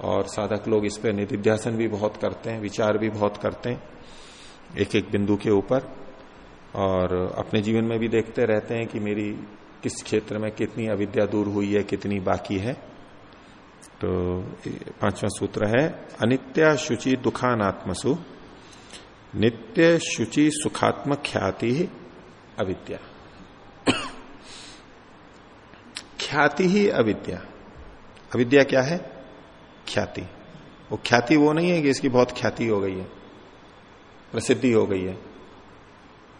और साधक लोग इस पर निधिध्यासन भी बहुत करते हैं, विचार भी बहुत करते हैं। एक एक बिंदु के ऊपर, और अपने जीवन में भी देखते रहते हैं कि मेरी किस क्षेत्र में कितनी अविद्या दूर हुई है, कितनी बाकी है। तो पांचवा सूत्र है, अनित्या शुचि दुखानात्मसु, नित्य शुचि सुखात्मक ख्याति अविद्या। ख्याति ही अविद्या। अविद्या क्या है? ख्याति। वो ख्याति वो नहीं है कि इसकी बहुत ख्याति हो गई है। प्रसिद्धि हो गई है।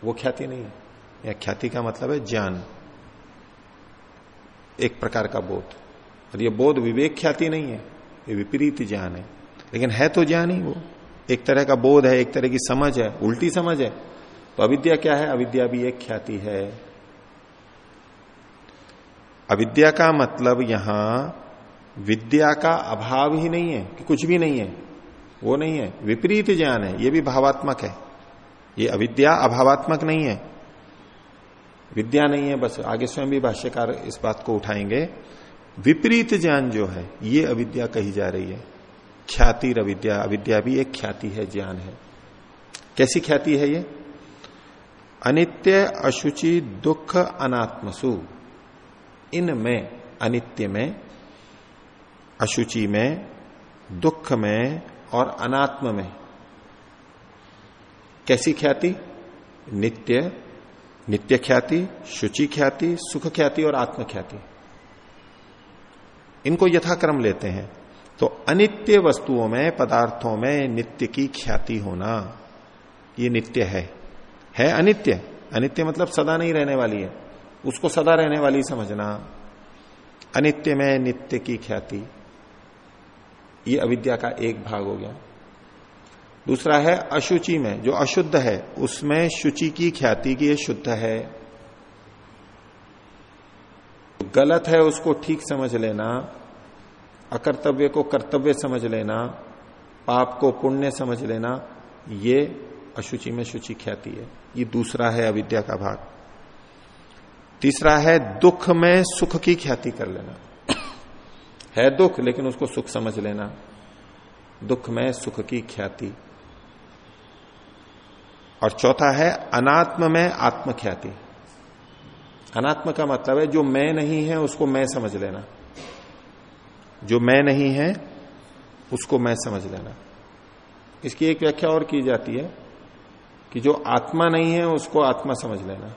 वो ख्याति नहीं है। या ख्याति का मतलब है ज्ञान। एक प्रकार का बोध। और ये बोध विवेक ख्याति नहीं है। ये विपरीत ज्ञान है। लेकिन है तो ज्ञान ही वो। एक तरह का बोध है, एक तरह की समझ है, उल्टी समझ है। तो अविद्या क्या है? अविद्या भी एक ख्याति है। अविद्या का मतलब यहाँ विद्या का अभाव ही नहीं है, कि कुछ भी नहीं है। वो नहीं है। विपरीत ज्ञान है। ये भी भावात्मक है। ये अविद्या अभावात्मक नहीं है। विद्या नहीं है, बस आगे स्वयं भी भाष्यकार इस बात को उठाएँगे। विपरीत ज्ञान जो है, ये अविद्या कही जा रही है। ख्याति अविद्या अविद्या भी एक ख्याति है, ज्ञान है। कैसी ख्याति है ये? अनित्य अशुचि दुख अनात्मसु। इनमें, अनित्य में, अशुचि में, दुख में और अनात्म में। कैसी ख्याति? नित्य नित्य ख्याति, शुचि ख्याति, सुख ख्याति और आत्म ख्याति। इनको यथाक्रम लेते हैं। तो अनित्य वस्तुओं में, पदार्थों में नित्य की ख्याति होना, ये नित्य है। है अनित्य? अनित्य मतलब सदा नहीं रहने वाली है। उसको सदा रहने वाली समझना। अनित्य में नित्य की ख्याति। ये अविद्या का एक भाग हो गया। दूसरा है अशुचि में, जो अशुद्ध है, उसमें शुचि की, ख्याति की ये शुद्ध है। गलत है उसको ठीक समझ लेना, अकर्तव्य को कर्तव्य समझ लेना, पाप को पुण्य समझ लेना, ये अशुचि में शुचि ख्याति है। ये दूसरा है अविद्या का भाग। तीसरा है दुख में सुख की ख्याति कर लेना। है दुख, लेकिन उसको सुख समझ लेना। दुख में सुख की ख्याति। और चौथा है, अनात्म में आत्म ख्याति अनात्म का मतलब है, जो मैं नहीं है, उसको मैं समझ लेना। जो मैं नहीं है, उसको मैं समझ लेना। इसकी एक व्याख्या और की जाती है कि जो आत्मा नहीं है, उसको आत्मा समझ लेना।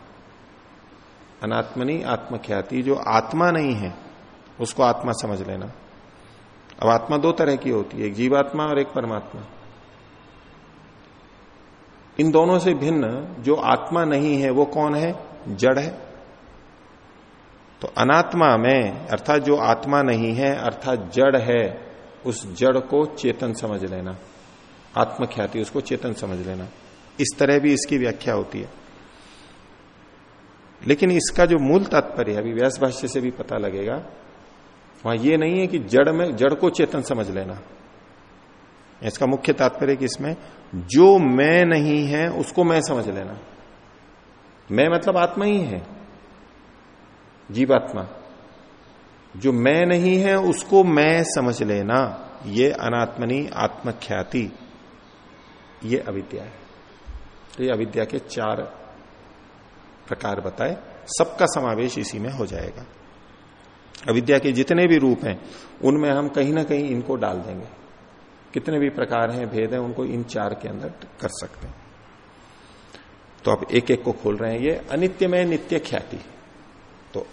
अनात्मनी आत्मख्याति, जो आत्मा नहीं है उसको आत्मा समझ लेना। अब आत्मा दो तरह की होती है, एक जीवात्मा और एक परमात्मा। इन दोनों से भिन्न जो आत्मा नहीं है, वो कौन है? जड़ है। तो अनात्मा में, अर्थात जो आत्मा नहीं है, अर्थात जड़ है, उस जड़ को चेतन समझ लेना। आत्मख्याति, उसको चेतन समझ लेना। इस तरह भी इसकी व्याख्या होती है। लेकिन इसका जो मूल तात्पर्य अभी व्यास भाष्य से भी पता लगेगा वहाँ ये नहीं है कि जड़ में, जड़ को चेतन समझ लेना। इसका मुख्य तात्पर्य कि इसमें जो मैं नहीं है, उसको मैं समझ लेना। मैं मतलब आत्मा ही है, जीवात्मा। जो मैं नहीं है, उसको मैं समझ लेना। ये अनात्मनी आत्मख्याति, ये अविद्या है। तो ये अविद्या के चार प्रकार बताए, सबका समावेश इसी में हो जाएगा। अविद्या के जितने भी रूप हैं, उनमें हम कहीं ना कहीं इनको डाल देंगे। कितने भी प्रकार हैं, भेद हैं, उनको इन चार के अंदर कर सकते हैं। तो आप एक एक को खोल रहे हैं। ये अनित्य में नित्य ख्याति। तो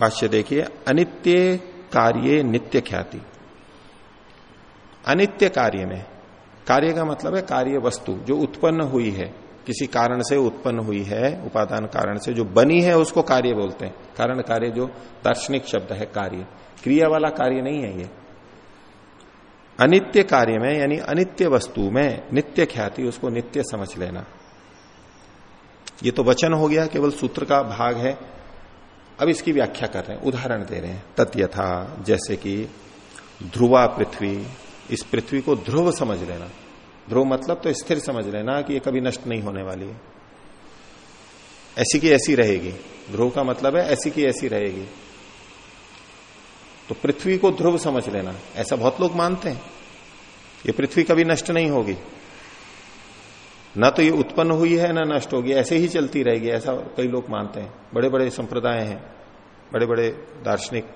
भाष्य देखिए, अनित्य कार्य नित्य ख्याति। अनित्य कार्य में, कार्य का मतलब है कार्य वस्तु, जो उत्पन्न हुई है। किसी कारण से उत्पन्न हुई है, उपादान कारण से, जो बनी है उसको कार्य बोलते हैं। कारण कार्य जो दार्शनिक शब्द है, कार्य। क्रिया वाला कार्य नहीं है ये। अनित्य कार्य में, यानी अनित्य वस्तु में, नित्य ख्याति, उसको नित्य समझ लेना। ये तो वचन हो गया, केवल सूत्र का भाग है। अब इसकी व्याख्या कर रहे हैं, उदाहरण दे रहे हैं। तथ्यथा जैसे कि ध्रुवा पृथ्वी, इस पृथ्वी को ध्रुव समझ लेना। ध्रुव मतलब तो स्थिर समझ लेना कि ये कभी नष्ट नहीं होने वाली है। ऐसी की ऐसी रहेगी। ध्रुव का मतलब है ऐसी की ऐसी रहेगी। तो पृथ्वी को ध्रुव समझ लेना। ऐसा बहुत लोग मानते हैं। ये पृथ्वी कभी नष्ट नहीं होगी। ना तो ये उत्पन्न हुई है, ना नष्ट होगी। ऐसे ही चलती रहेगी। ऐसा कई लोग मानते हैं। बड़े बड़े संप्रदाय हैं। बड़े बड़े दार्शनिक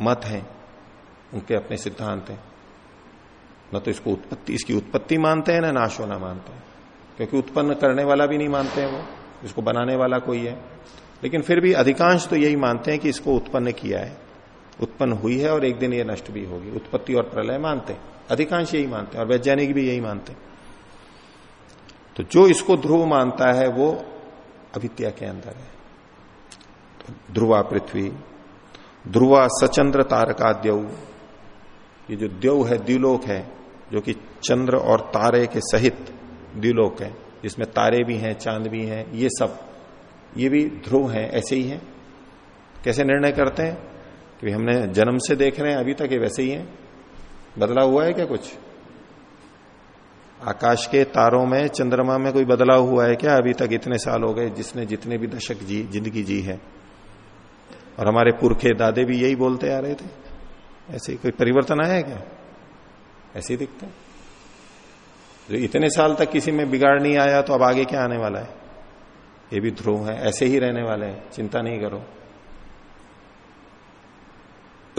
मत हैं। उनके अपने सिद्धांत हैं। न तो इसको उत्पत्ति, इसकी उत्पत्ति मानते हैं, ना नाश होना मानते हैं। क्योंकि उत्पन्न करने वाला भी नहीं मानते हैं वो इसको बनाने वाला कोई है। लेकिन फिर भी अधिकांश तो यही मानते हैं कि इसको उत्पन्न किया है। उत्पन्न हुई है और एक दिन ये नष्ट भी होगी। उत्पत्ति और प्रलय मानते हैं। अधिकांश यही मानते हैं और वैज्ञानिक भी यही मानते हैं। तो जो इसको ध्रुव मानता है, वो अविद्या के अंदर है। तो ध्रुवा पृथ्वी, ध्रुवा सचंद्र तारका द्यव ये जो द्यव है, द्विलोक है जो कि चंद्र और तारे के सहित द्विलोक है। जिसमें तारे भी हैं, चाँद भी हैं, ये सब। ये भी ध्रुव हैं, ऐसे ही हैं। कैसे निर्णय करते हैं? कि हमने जन्म से देख रहे हैं, अभी तक ये वैसे ही है। बदला हुआ है क्या कुछ? आकाश के तारों में, चंद्रमा में कोई बदलाव हुआ है क्या? अभी तक इतने साल हो गए, जिसने जितने भी दशक जी, ज़िंदगी जी है। और हमारे पुरखे दादे भी यही बोलते आ रहे थे। ऐसे कोई परिवर्तन आया है क्या? ऐसे ही दिखते जो इतने साल तक किसी में बिगाड़ नहीं आया तो अब आगे क्या आने वाला है? ये भी ध्रुव है, ऐसे ही रहने वाले हैं, चिंता नहीं करो।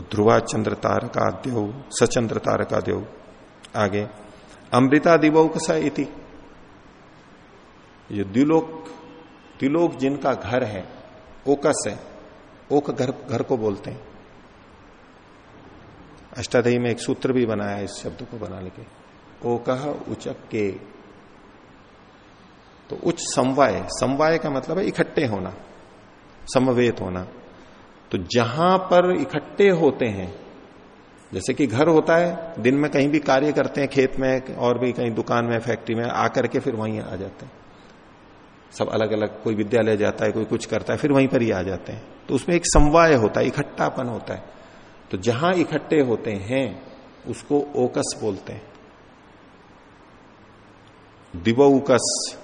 ध्रुवा चंद्र तारका देव सचंद्र तारका देव आगे, अमृता दिवोकसा इति। ये द्विलोक द्विलोक जिनका घर है, ओकस है, ओक घर घर को बोलते हैं। अष्टादही में एक सूत्र भी बनाया इस शब्द को बनाने के। ओकह उचक के तो उच्च समवाय। समवाय का मतलब है इकट्ठे होना, समवेत होना। तो जहाँ पर इकट्ठे होते हैं, जैसे कि घर होता है, दिन में कहीं भी कार्य करते हैं, खेत में, और भी कहीं दुकान में, फैक्ट्री में, आकर के फिर वहीं आ जाते हैं। सब अलग अलग कोई विद्यालय जाता है, कोई कुछ करता है, फिर वहीं पर ही आ जाते हैं। तो उसमें एक समवाय होता है, इकट्ठापन होता है। तो जहाँ इकट्ठे होते हैं, उसको ओकस बोलते हैं। दिवोकस,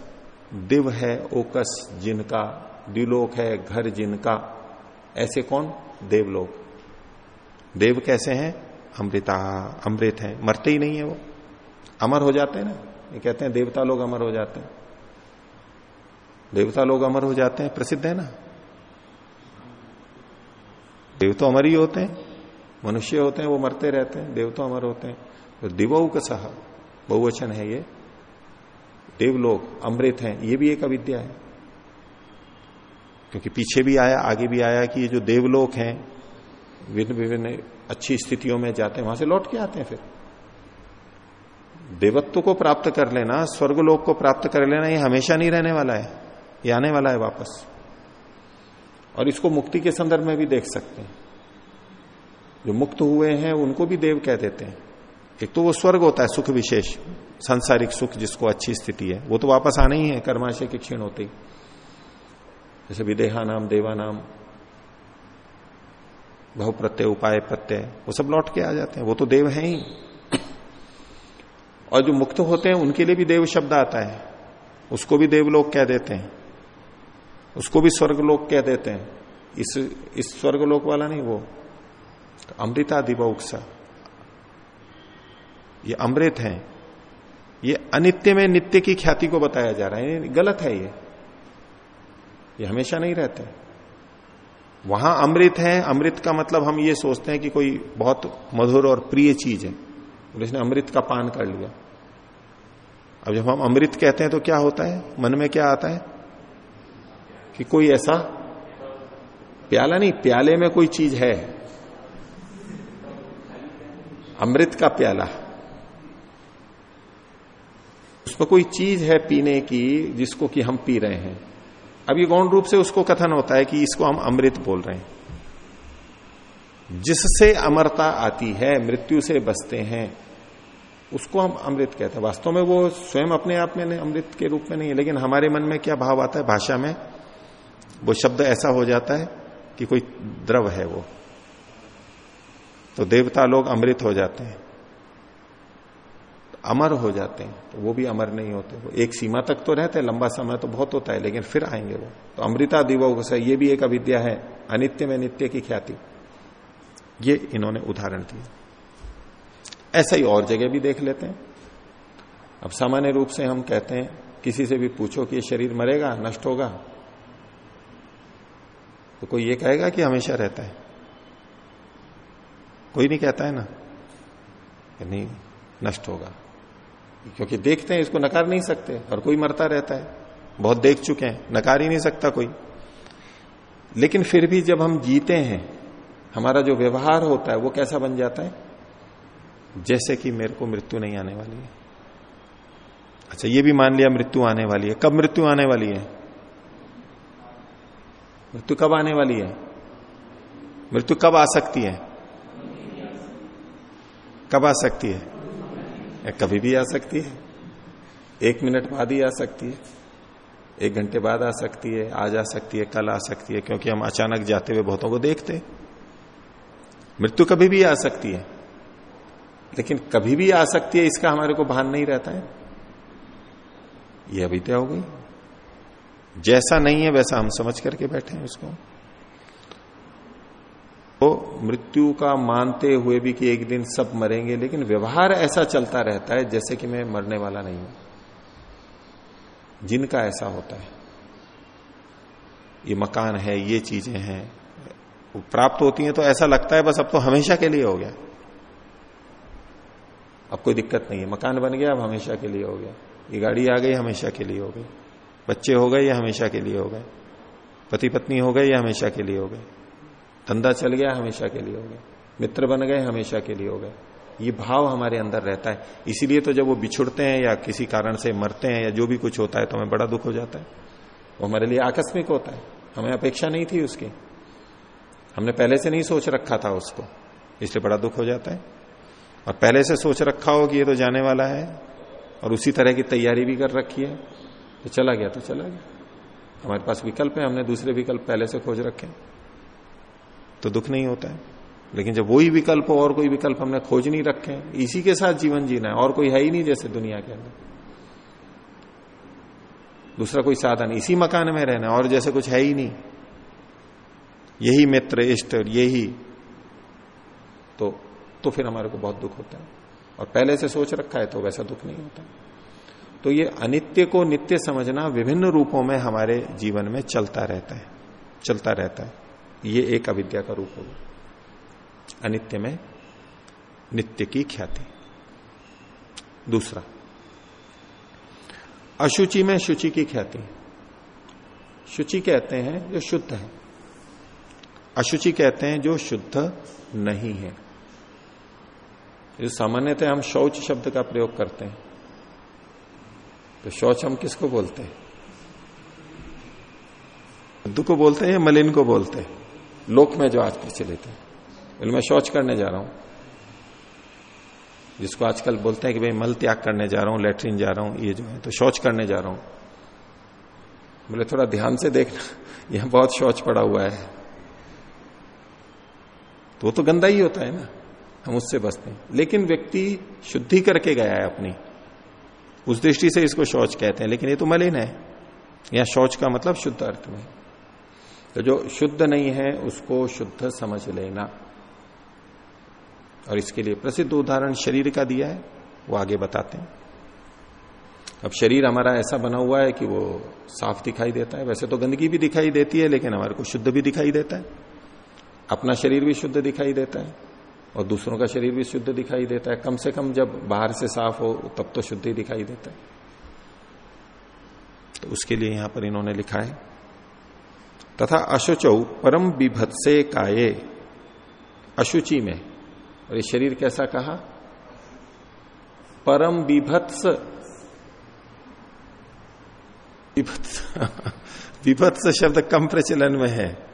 दिव है ओकस जिनका, दिलोक है घर जिनका। ऐसे कौन? देवलोक। देव कैसे हैं? अमृता, अमृत है। मरते ही नहीं है वो। अमर हो जाते हैं ना? ये कहते हैं देवता लोग अमर हो जाते हैं। देवता लोग अमर हो जाते हैं, प्रसिद्ध है ना? देव तो अमर ही होते हैं। मनुष्य होते हैं, वो मरते रहते हैं देव तो अमर होते हैं। तो दिवो का सहा बहुवचन है ये। देवलोक, अमृत है, ये भी एक अविद्या है। क्योंकि पीछे भी आया, आगे भी आया कि ये जो देवलोक हैं, विभिन्न विभिन्न अच्छी स्थितियों में जाते हैं, वहाँ से लौट के आते हैं फिर। देवत्व को प्राप्त कर लेना, स्वर्गलोक को प्राप्त कर लेना, ये हमेशा नहीं रहने वाला है। ये आने वाला है वापस। और इसको मुक्ति के संदर्भ में भी देख सकते हैं। जो मुक्त हुए हैं, उनको भी देव कह देते हैं। एक तो वो स्वर्ग होता है, सुख विशेष, सांसारिक सुख जिसको अच्छी स्थिति है। वो तो वापस आना ही है, कर्माशय के क्षीण होते ही। जैसे विदेहा नाम, देवा नाम, बहु प्रत्यय, उपाय प्रत्यय, वो सब लौट के आ जाते हैं। वो तो देव हैं ही। और जो मुक्त होते हैं, उनके लिए भी देव शब्द आता है। उसको भी देवलोक कह देते हैं। उसको भी स्वर्ग लोक कह देते हैं। इस इस स्वर्गलोक वाला नहीं, वो अमृता दिवोक्सा। ये अमृत है। ये अनित्य में नित्य की ख्याति को बताया जा रहा है। गलत है ये। ये हमेशा नहीं रहते। वहाँ अमृत है। अमृत का मतलब हम ये सोचते हैं कि कोई बहुत मधुर और प्रिय चीज़ है। उसने अमृत का पान कर लिया। अब जब हम अमृत कहते हैं तो क्या होता है? मन में क्या आता है? कि कोई ऐसा प्याला नहीं, प्याले में कोई चीज़ है। अमृत का प्याला। उसमें कोई चीज़ है पीने की जिसको कि हम पी रहे हैं। अब ये गौण रूप से उसको कथन होता है कि इसको हम अमृत बोल रहे हैं। जिससे अमरता आती है, मृत्यु से बचते हैं, उसको हम अमृत कहते हैं। वास्तव में वो स्वयं अपने आप में अमृत के रूप में नहीं है, लेकिन हमारे मन में क्या भाव आता है? भाषा में वो शब्द ऐसा हो जाता है कि कोई द्रव है वो। तो देवता लोग अमृत हो जाते हैं। अमर हो जाते हैं। तो वो भी अमर नहीं होते। वो एक सीमा तक तो रहते हैं, लंबा समय तो बहुत होता है, लेकिन फिर आएँगे वो। तो अमृता दिवो से ये भी एक अविद्या है, अनित्य में नित्य की ख्याति। ये इन्होंने उदाहरण दिया ऐसा ही और जगह भी देख लेते हैं। अब सामान्य रूप से हम कहते हैं, किसी से भी पूछो कि ये शरीर मरेगा, नष्ट होगा? तो कोई ये कहेगा कि हमेशा रहता है। कोई नहीं कहता है ना। नहीं, नष्ट होगा। क्योंकि देखते हैं, इसको नकार नहीं सकते, और कोई मरता रहता है। बहुत देख चुके हैं, नकार ही नहीं सकता कोई। लेकिन फिर भी जब हम जीते हैं, हमारा जो व्यवहार होता है, वो कैसा बन जाता है? जैसे कि मेरे को मृत्यु नहीं आने वाली है। अच्छा ये भी मान लिया मृत्यु आने वाली है। कब मृत्यु आने वाली है? मृत्यु कब आने वाली है? मृत्यु कब आ सकती है? कब आ सकती है? कभी भी आ सकती है? एक मिनट बाद ही आ सकती है। एक घंटे बाद आ सकती है, आज आ सकती है, कल आ सकती है, क्योंकि हम अचानक जाते हुए बहुतों को देखते मृत्यु कभी भी आ सकती है। लेकिन कभी भी आ सकती है, इसका हमारे को भान नहीं रहता है। यह अभी तय हो गई। जैसा नहीं है, वैसा हम समझ करके बैठे हैं उसको। तो मृत्यु का मानते हुए भी कि एक दिन सब मरेंगे, लेकिन व्यवहार ऐसा चलता रहता है जैसे कि मैं मरने वाला नहीं हूँ। जिनका ऐसा होता है। ये मकान है, ये चीज़ें हैं प्राप्त होती हैं तो ऐसा लगता है बस अब तो हमेशा के लिए हो गया। अब कोई दिक्कत नहीं है। मकान बन गया, अब हमेशा के लिए हो गया। ये गाड़ी आ गई, हमेशा के लिए हो गई। बच्चे हो गए, या हमेशा के लिए हो गए। पति पत्नी हो गए, या हमेशा के लिए हो गए। धंधा चल गया, हमेशा के लिए हो गया। मित्र बन गए, हमेशा के लिए हो गए। ये भाव हमारे अंदर रहता है। इसीलिए तो जब वो बिछुड़ते हैं या किसी कारण से मरते हैं या जो भी कुछ होता है तो हमें बड़ा दुख हो जाता है। वो हमारे लिए आकस्मिक होता है। हमें अपेक्षा नहीं थी उसकी। हमने पहले से नहीं सोच रखा था उसको। इसलिए बड़ा दुख हो जाता है। और पहले से सोच रखा हो कि ये तो जाने वाला है और उसी तरह की तैयारी भी कर रखी है। तो चला गया तो चला गया। हमारे पास विकल्प है, हमने दूसरे विकल्प पहले से खोज रखे तो दुख नहीं होता है। लेकिन जब वही विकल्प हो, और कोई विकल्प हमने खोज नहीं रखे इसी के साथ जीवन जीना है, और कोई है ही नहीं जैसे दुनिया के अंदर। दूसरा कोई साधन, इसी मकान में रहना है, और जैसे कुछ है ही नहीं। यही मित्र, इष्ट, यही। तो तो फिर हमारे को बहुत दुख होता है। और पहले से सोच रखा है तो वैसा दुख नहीं होता। तो ये अनित्य को नित्य समझना विभिन्न रूपों में हमारे जीवन में चलता रहता है, चलता रहता है। ये एक अविद्या का रूप होगा। अनित्य में नित्य की ख्याति। दूसरा, अशुचि में शुचि की ख्याति। शुचि कहते हैं जो शुद्ध है। अशुचि कहते हैं जो शुद्ध नहीं है। जो सामान्यतः हम शौच शब्द का प्रयोग करते हैं। तो शौच हम किसको बोलते हैं? बुद्ध को बोलते हैं या मलिन को बोलते हैं? लोक में जो आज प्रचलित है मैं शौच करने जा रहा हूँ। जिसको आजकल बोलते हैं कि भाई मल त्याग करने जा रहा हूँ, लेटरिन जा रहा हूँ, ये जो है तो शौच करने जा रहा हूँ। बोले, थोड़ा ध्यान से देखना, [laughs] यहाँ बहुत शौच पड़ा हुआ है। तो वो तो गंदा ही होता है ना, हम उससे बचते हैं। लेकिन व्यक्ति शुद्धि करके गया है अपनी। उस दृष्टि से इसको शौच कहते हैं, लेकिन ये तो मलिन है। या शौच का मतलब शुद्ध अर्थ में। तो जो शुद्ध नहीं है, उसको शुद्ध समझ लेना। और इसके लिए प्रसिद्ध उदाहरण शरीर का दिया है, वो आगे बताते हैं। अब शरीर हमारा ऐसा बना हुआ है कि वो साफ़ दिखाई देता है। वैसे तो गंदगी भी दिखाई देती है, लेकिन हमारे को शुद्ध भी दिखाई देता है। अपना शरीर भी शुद्ध दिखाई देता है, और दूसरों का शरीर भी शुद्ध दिखाई देता है। कम से कम जब बाहर से साफ़ हो, तब तो शुद्ध ही दिखाई देता है। तो उसके लिए यहाँ पर इन्होंने लिखा है तथा अशुचौ परम विभत्से काये। अशुचि में। और ये शरीर कैसा कहा? परम विभत्स विभत्स विभत्स [laughs] शब्द कम प्रचलन में है।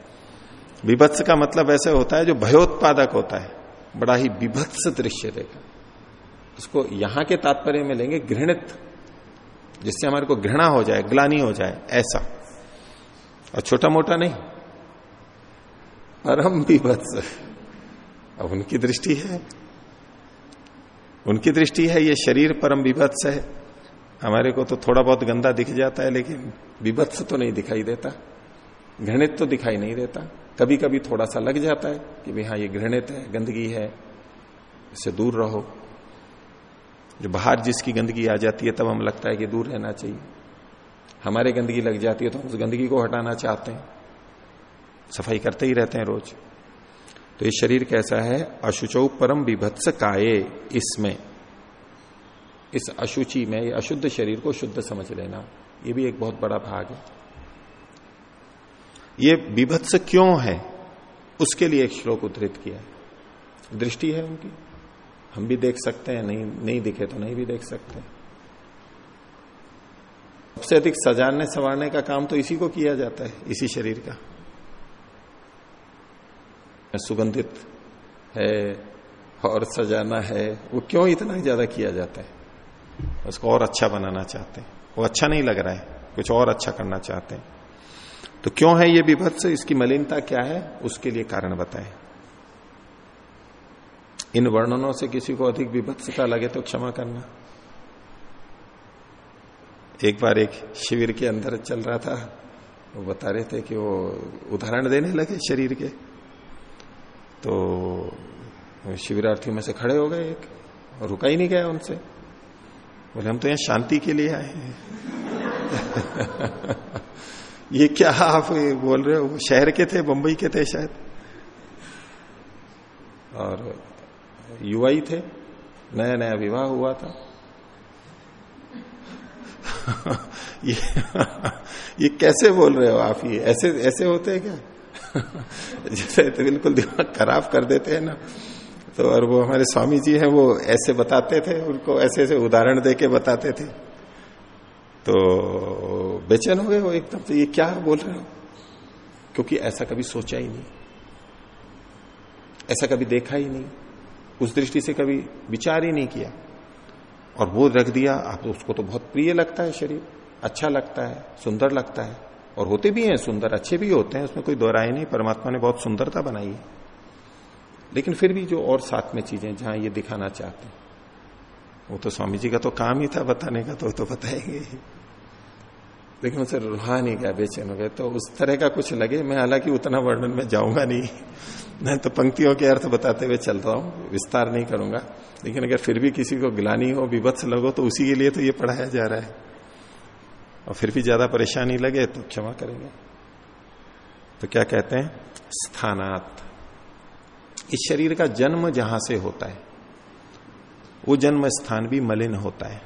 विभत्स का मतलब ऐसे होता है जो भयोत्पादक होता है। बड़ा ही विभत्स दृश्य देगा उसको यहाँ के तात्पर्य में लेंगे घृणित, जिससे हमारे को घृणा हो जाए, ग्लानी हो जाए, ऐसा। और छोटा मोटा नहीं। परम विभत्स अब उनकी दृष्टि है। उनकी दृष्टि है, ये शरीर परम विभत्स है। हमारे को तो थोड़ा बहुत गंदा दिख जाता है, लेकिन विभत्स तो नहीं दिखाई देता। घृणित तो दिखाई नहीं देता। कभी कभी थोड़ा सा लग जाता है कि भाई हाँ ये घृणित है, गंदगी है, इससे दूर रहो। जो बाहर जिसकी गंदगी आ जाती है, तब हम लगता है कि दूर रहना चाहिए। हमारे गंदगी लग जाती है तो उस गंदगी को हटाना चाहते हैं। सफ़ाई करते ही रहते हैं रोज। तो ये शरीर कैसा है? अशुचौ परम विभत्स काये, इसमें। इस अशुचि में, ये अशुद्ध शरीर को शुद्ध समझ लेना। ये भी एक बहुत बड़ा भाग है। ये विभत्स क्यों है? उसके लिए एक श्लोक उद्धृत किया। दृष्टि है उनकी। हम भी देख सकते हैं, नहीं नहीं दिखे तो नहीं भी देख सकते। सबसे अधिक सजाने संवारने का काम तो इसी को किया जाता है, इसी शरीर का। सुगंधित है और सजाना है, वो क्यों इतना ज़्यादा किया जाता है? उसको और अच्छा बनाना चाहते हैं। वो अच्छा नहीं लग रहा है, कुछ और अच्छा करना चाहते हैं। तो क्यों है ये विभत्स? इसकी मलिनता क्या है? उसके लिए कारण बताएँ। इन वर्णनों से किसी को अधिक विभत्सता लगे तो क्षमा करना। एक बार एक शिविर के अंदर चल रहा था। वो बता रहे थे कि वो उदाहरण देने लगे शरीर के। तो शिविरार्थी में से खड़े हो गए एक, और रुका ही नहीं गया उनसे। बोले, हम तो यहाँ शांति के लिए आए हैं। [laughs] ये क्या आप बोल रहे हो? शहर के थे, बंबई के थे शायद। और युवा ही थे नया नया विवाह हुआ था। [laughs] ये ये कैसे बोल रहे हो आप ये? ऐसे ऐसे होते हैं क्या? [laughs] जैसे तो बिल्कुल दिमाग खराब कर देते हैं ना। तो और वो हमारे स्वामी जी हैं, वो ऐसे बताते थे, उनको ऐसे ऐसे उदाहरण दे के बताते थे। तो बेचैन हो गए वो एकदम तो ये क्या बोल रहे हो? क्योंकि ऐसा कभी सोचा ही नहीं। ऐसा कभी देखा ही नहीं। उस दृष्टि से कभी विचार ही नहीं किया। और वो रख दिया आप तो उसको तो बहुत प्रिय लगता है शरीर। अच्छा लगता है सुंदर लगता है। और होते भी हैं सुंदर अच्छे भी होते हैं उसमें कोई दोहराए नहीं परमात्मा ने बहुत सुंदरता बनाई है। लेकिन फिर भी जो और साथ में चीज़ें जहाँ ये दिखाना चाहते हैं वो तो स्वामी जी का तो काम ही था बताने का तो, तो बताएँगे। ही लेकिन उसे रुहा नहीं गया बेचैन हो गए? तो उस तरह का कुछ लगे, मैं हालाँकि उतना वर्णन में जाऊँगा नहीं। मैं तो पंक्तियों के अर्थ बताते हुए चल रहा हूँ, विस्तार नहीं करूँगा। लेकिन अगर फिर भी किसी को गिलानी हो विभत्स लगो तो उसी के लिए तो ये पढ़ाया जा रहा है। और फिर भी ज़्यादा परेशानी लगे तो क्षमा करेंगे। तो क्या कहते हैं? स्थानात। इस शरीर का जन्म जहाँ से होता है, वो जन्म स्थान भी मलिन होता है।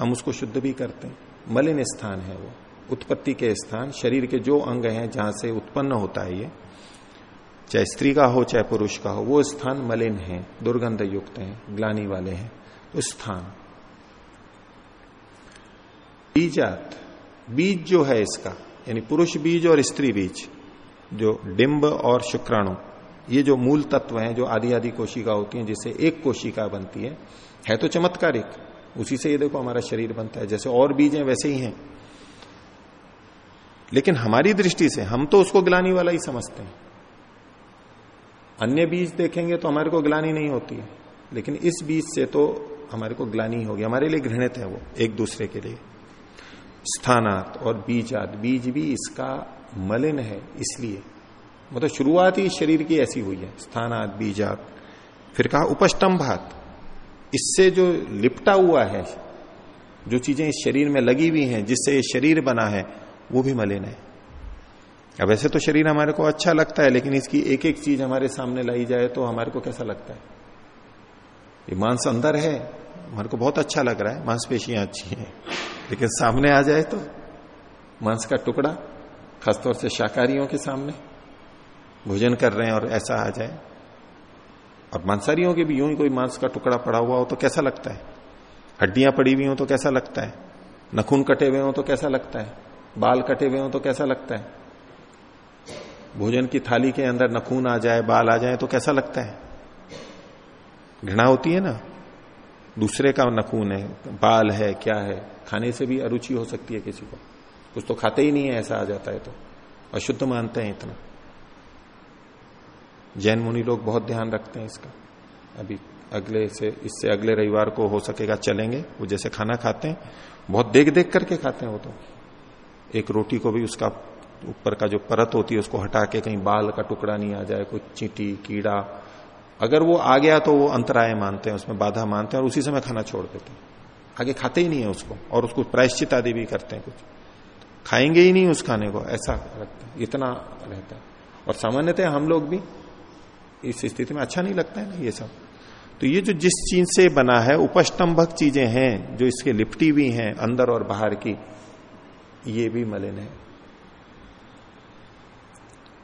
हम उसको शुद्ध भी करते हैं। मलिन स्थान है वो। उत्पत्ति के स्थान, शरीर के जो अंग हैं जहाँ से उत्पन्न होता है ये, चाहे स्त्री का हो, चाहे पुरुष का हो, वो स्थान मलिन है दुर्गंध युक्त है, ग्लानी वाले हैं। तो स्थान। बीजात, बीज जो है इसका, यानी पुरुष बीज और स्त्री बीज, जो डिंब और शुक्राणु, ये जो मूल तत्व हैं, जो आदि आदि कोशिका होती हैं, जिससे एक कोशिका बनती है है तो चमत्कारिक। उसी से ये देखो हमारा शरीर बनता है, जैसे और बीज हैं वैसे ही हैं। लेकिन हमारी दृष्टि से हम तो उसको गिलानी वाला ही समझते हैं। अन्य बीज देखेंगे तो हमारे को ग्लानी नहीं होती है, लेकिन इस बीज से तो हमारे को ग्लानी होगी। हमारे लिए घृणित है वो, एक दूसरे के लिए। स्थानात और बीजात, बीज भी इसका मलिन है, इसलिए। मतलब शुरुआत ही शरीर की ऐसी हुई है। स्थानात, बीजात, फिर कहा उपष्टम्भात इससे जो लिपटा हुआ है, जो चीज़ें इस शरीर में लगी हुई हैं, जिससे ये शरीर बना है, वो भी मलिन है। अब वैसे तो शरीर हमारे को अच्छा लगता है, लेकिन इसकी एक एक चीज़ हमारे सामने लाई जाए तो हमारे को कैसा लगता है? ये मांस अंदर है, हमारे को बहुत अच्छा लग रहा है, मांसपेशियाँ अच्छी हैं, लेकिन सामने आ जाए तो मांस का टुकड़ा, खासतौर से शाकाहारियों के सामने, भोजन कर रहे हैं और ऐसा आ जाए। और मांसारियों के भी यूँ ही कोई मांस का टुकड़ा पड़ा हुआ हो तो कैसा लगता है? हड्डियाँ पड़ी हुई हो तो कैसा लगता है? नखून कटे हुए हो तो कैसा लगता है? बाल कटे हुए हो तो कैसा लगता है? भोजन की थाली के अंदर नखून आ जाए, बाल आ जाए तो कैसा लगता है? घृणा होती है ना? दूसरे का नखून है, बाल है, क्या है? खाने से भी अरुचि हो सकती है किसी को। कुछ तो खाते ही नहीं है, ऐसा आ जाता है तो। अशुद्ध मानते हैं इतना। जैन मुनि लोग बहुत ध्यान रखते हैं इसका। अभी अगले से, इससे अगले रविवार को हो सकेगा, चलेंगे। वो जैसे खाना खाते हैं, बहुत देख देख करके खाते हैं वो तो। एक रोटी को भी उसका ऊपर का जो परत होती है, उसको हटा के कहीं बाल का टुकड़ा नहीं आ जाए, कोई चींटी, कीड़ा। अगर वो आ गया तो वो अंतराय मानते हैं, उसमें बाधा मानते हैं और उसी समय खाना छोड़ देते हैं। आगे खाते ही नहीं है उसको और उसको प्रायश्चित आदि भी करते हैं कुछ। खाएँगे ही नहीं उस खाने को, ऐसा रखते हैं, इतना रहता है। और सामान्यतः हम लोग भी इस स्थिति में अच्छा नहीं लगता है ना ये सब। तो ये जो जिस चीज़ से बना है उपष्टंभक चीज़ें हैं, जो इसके लिपटी हुई हैं अंदर और बाहर की, ये भी मलिन है।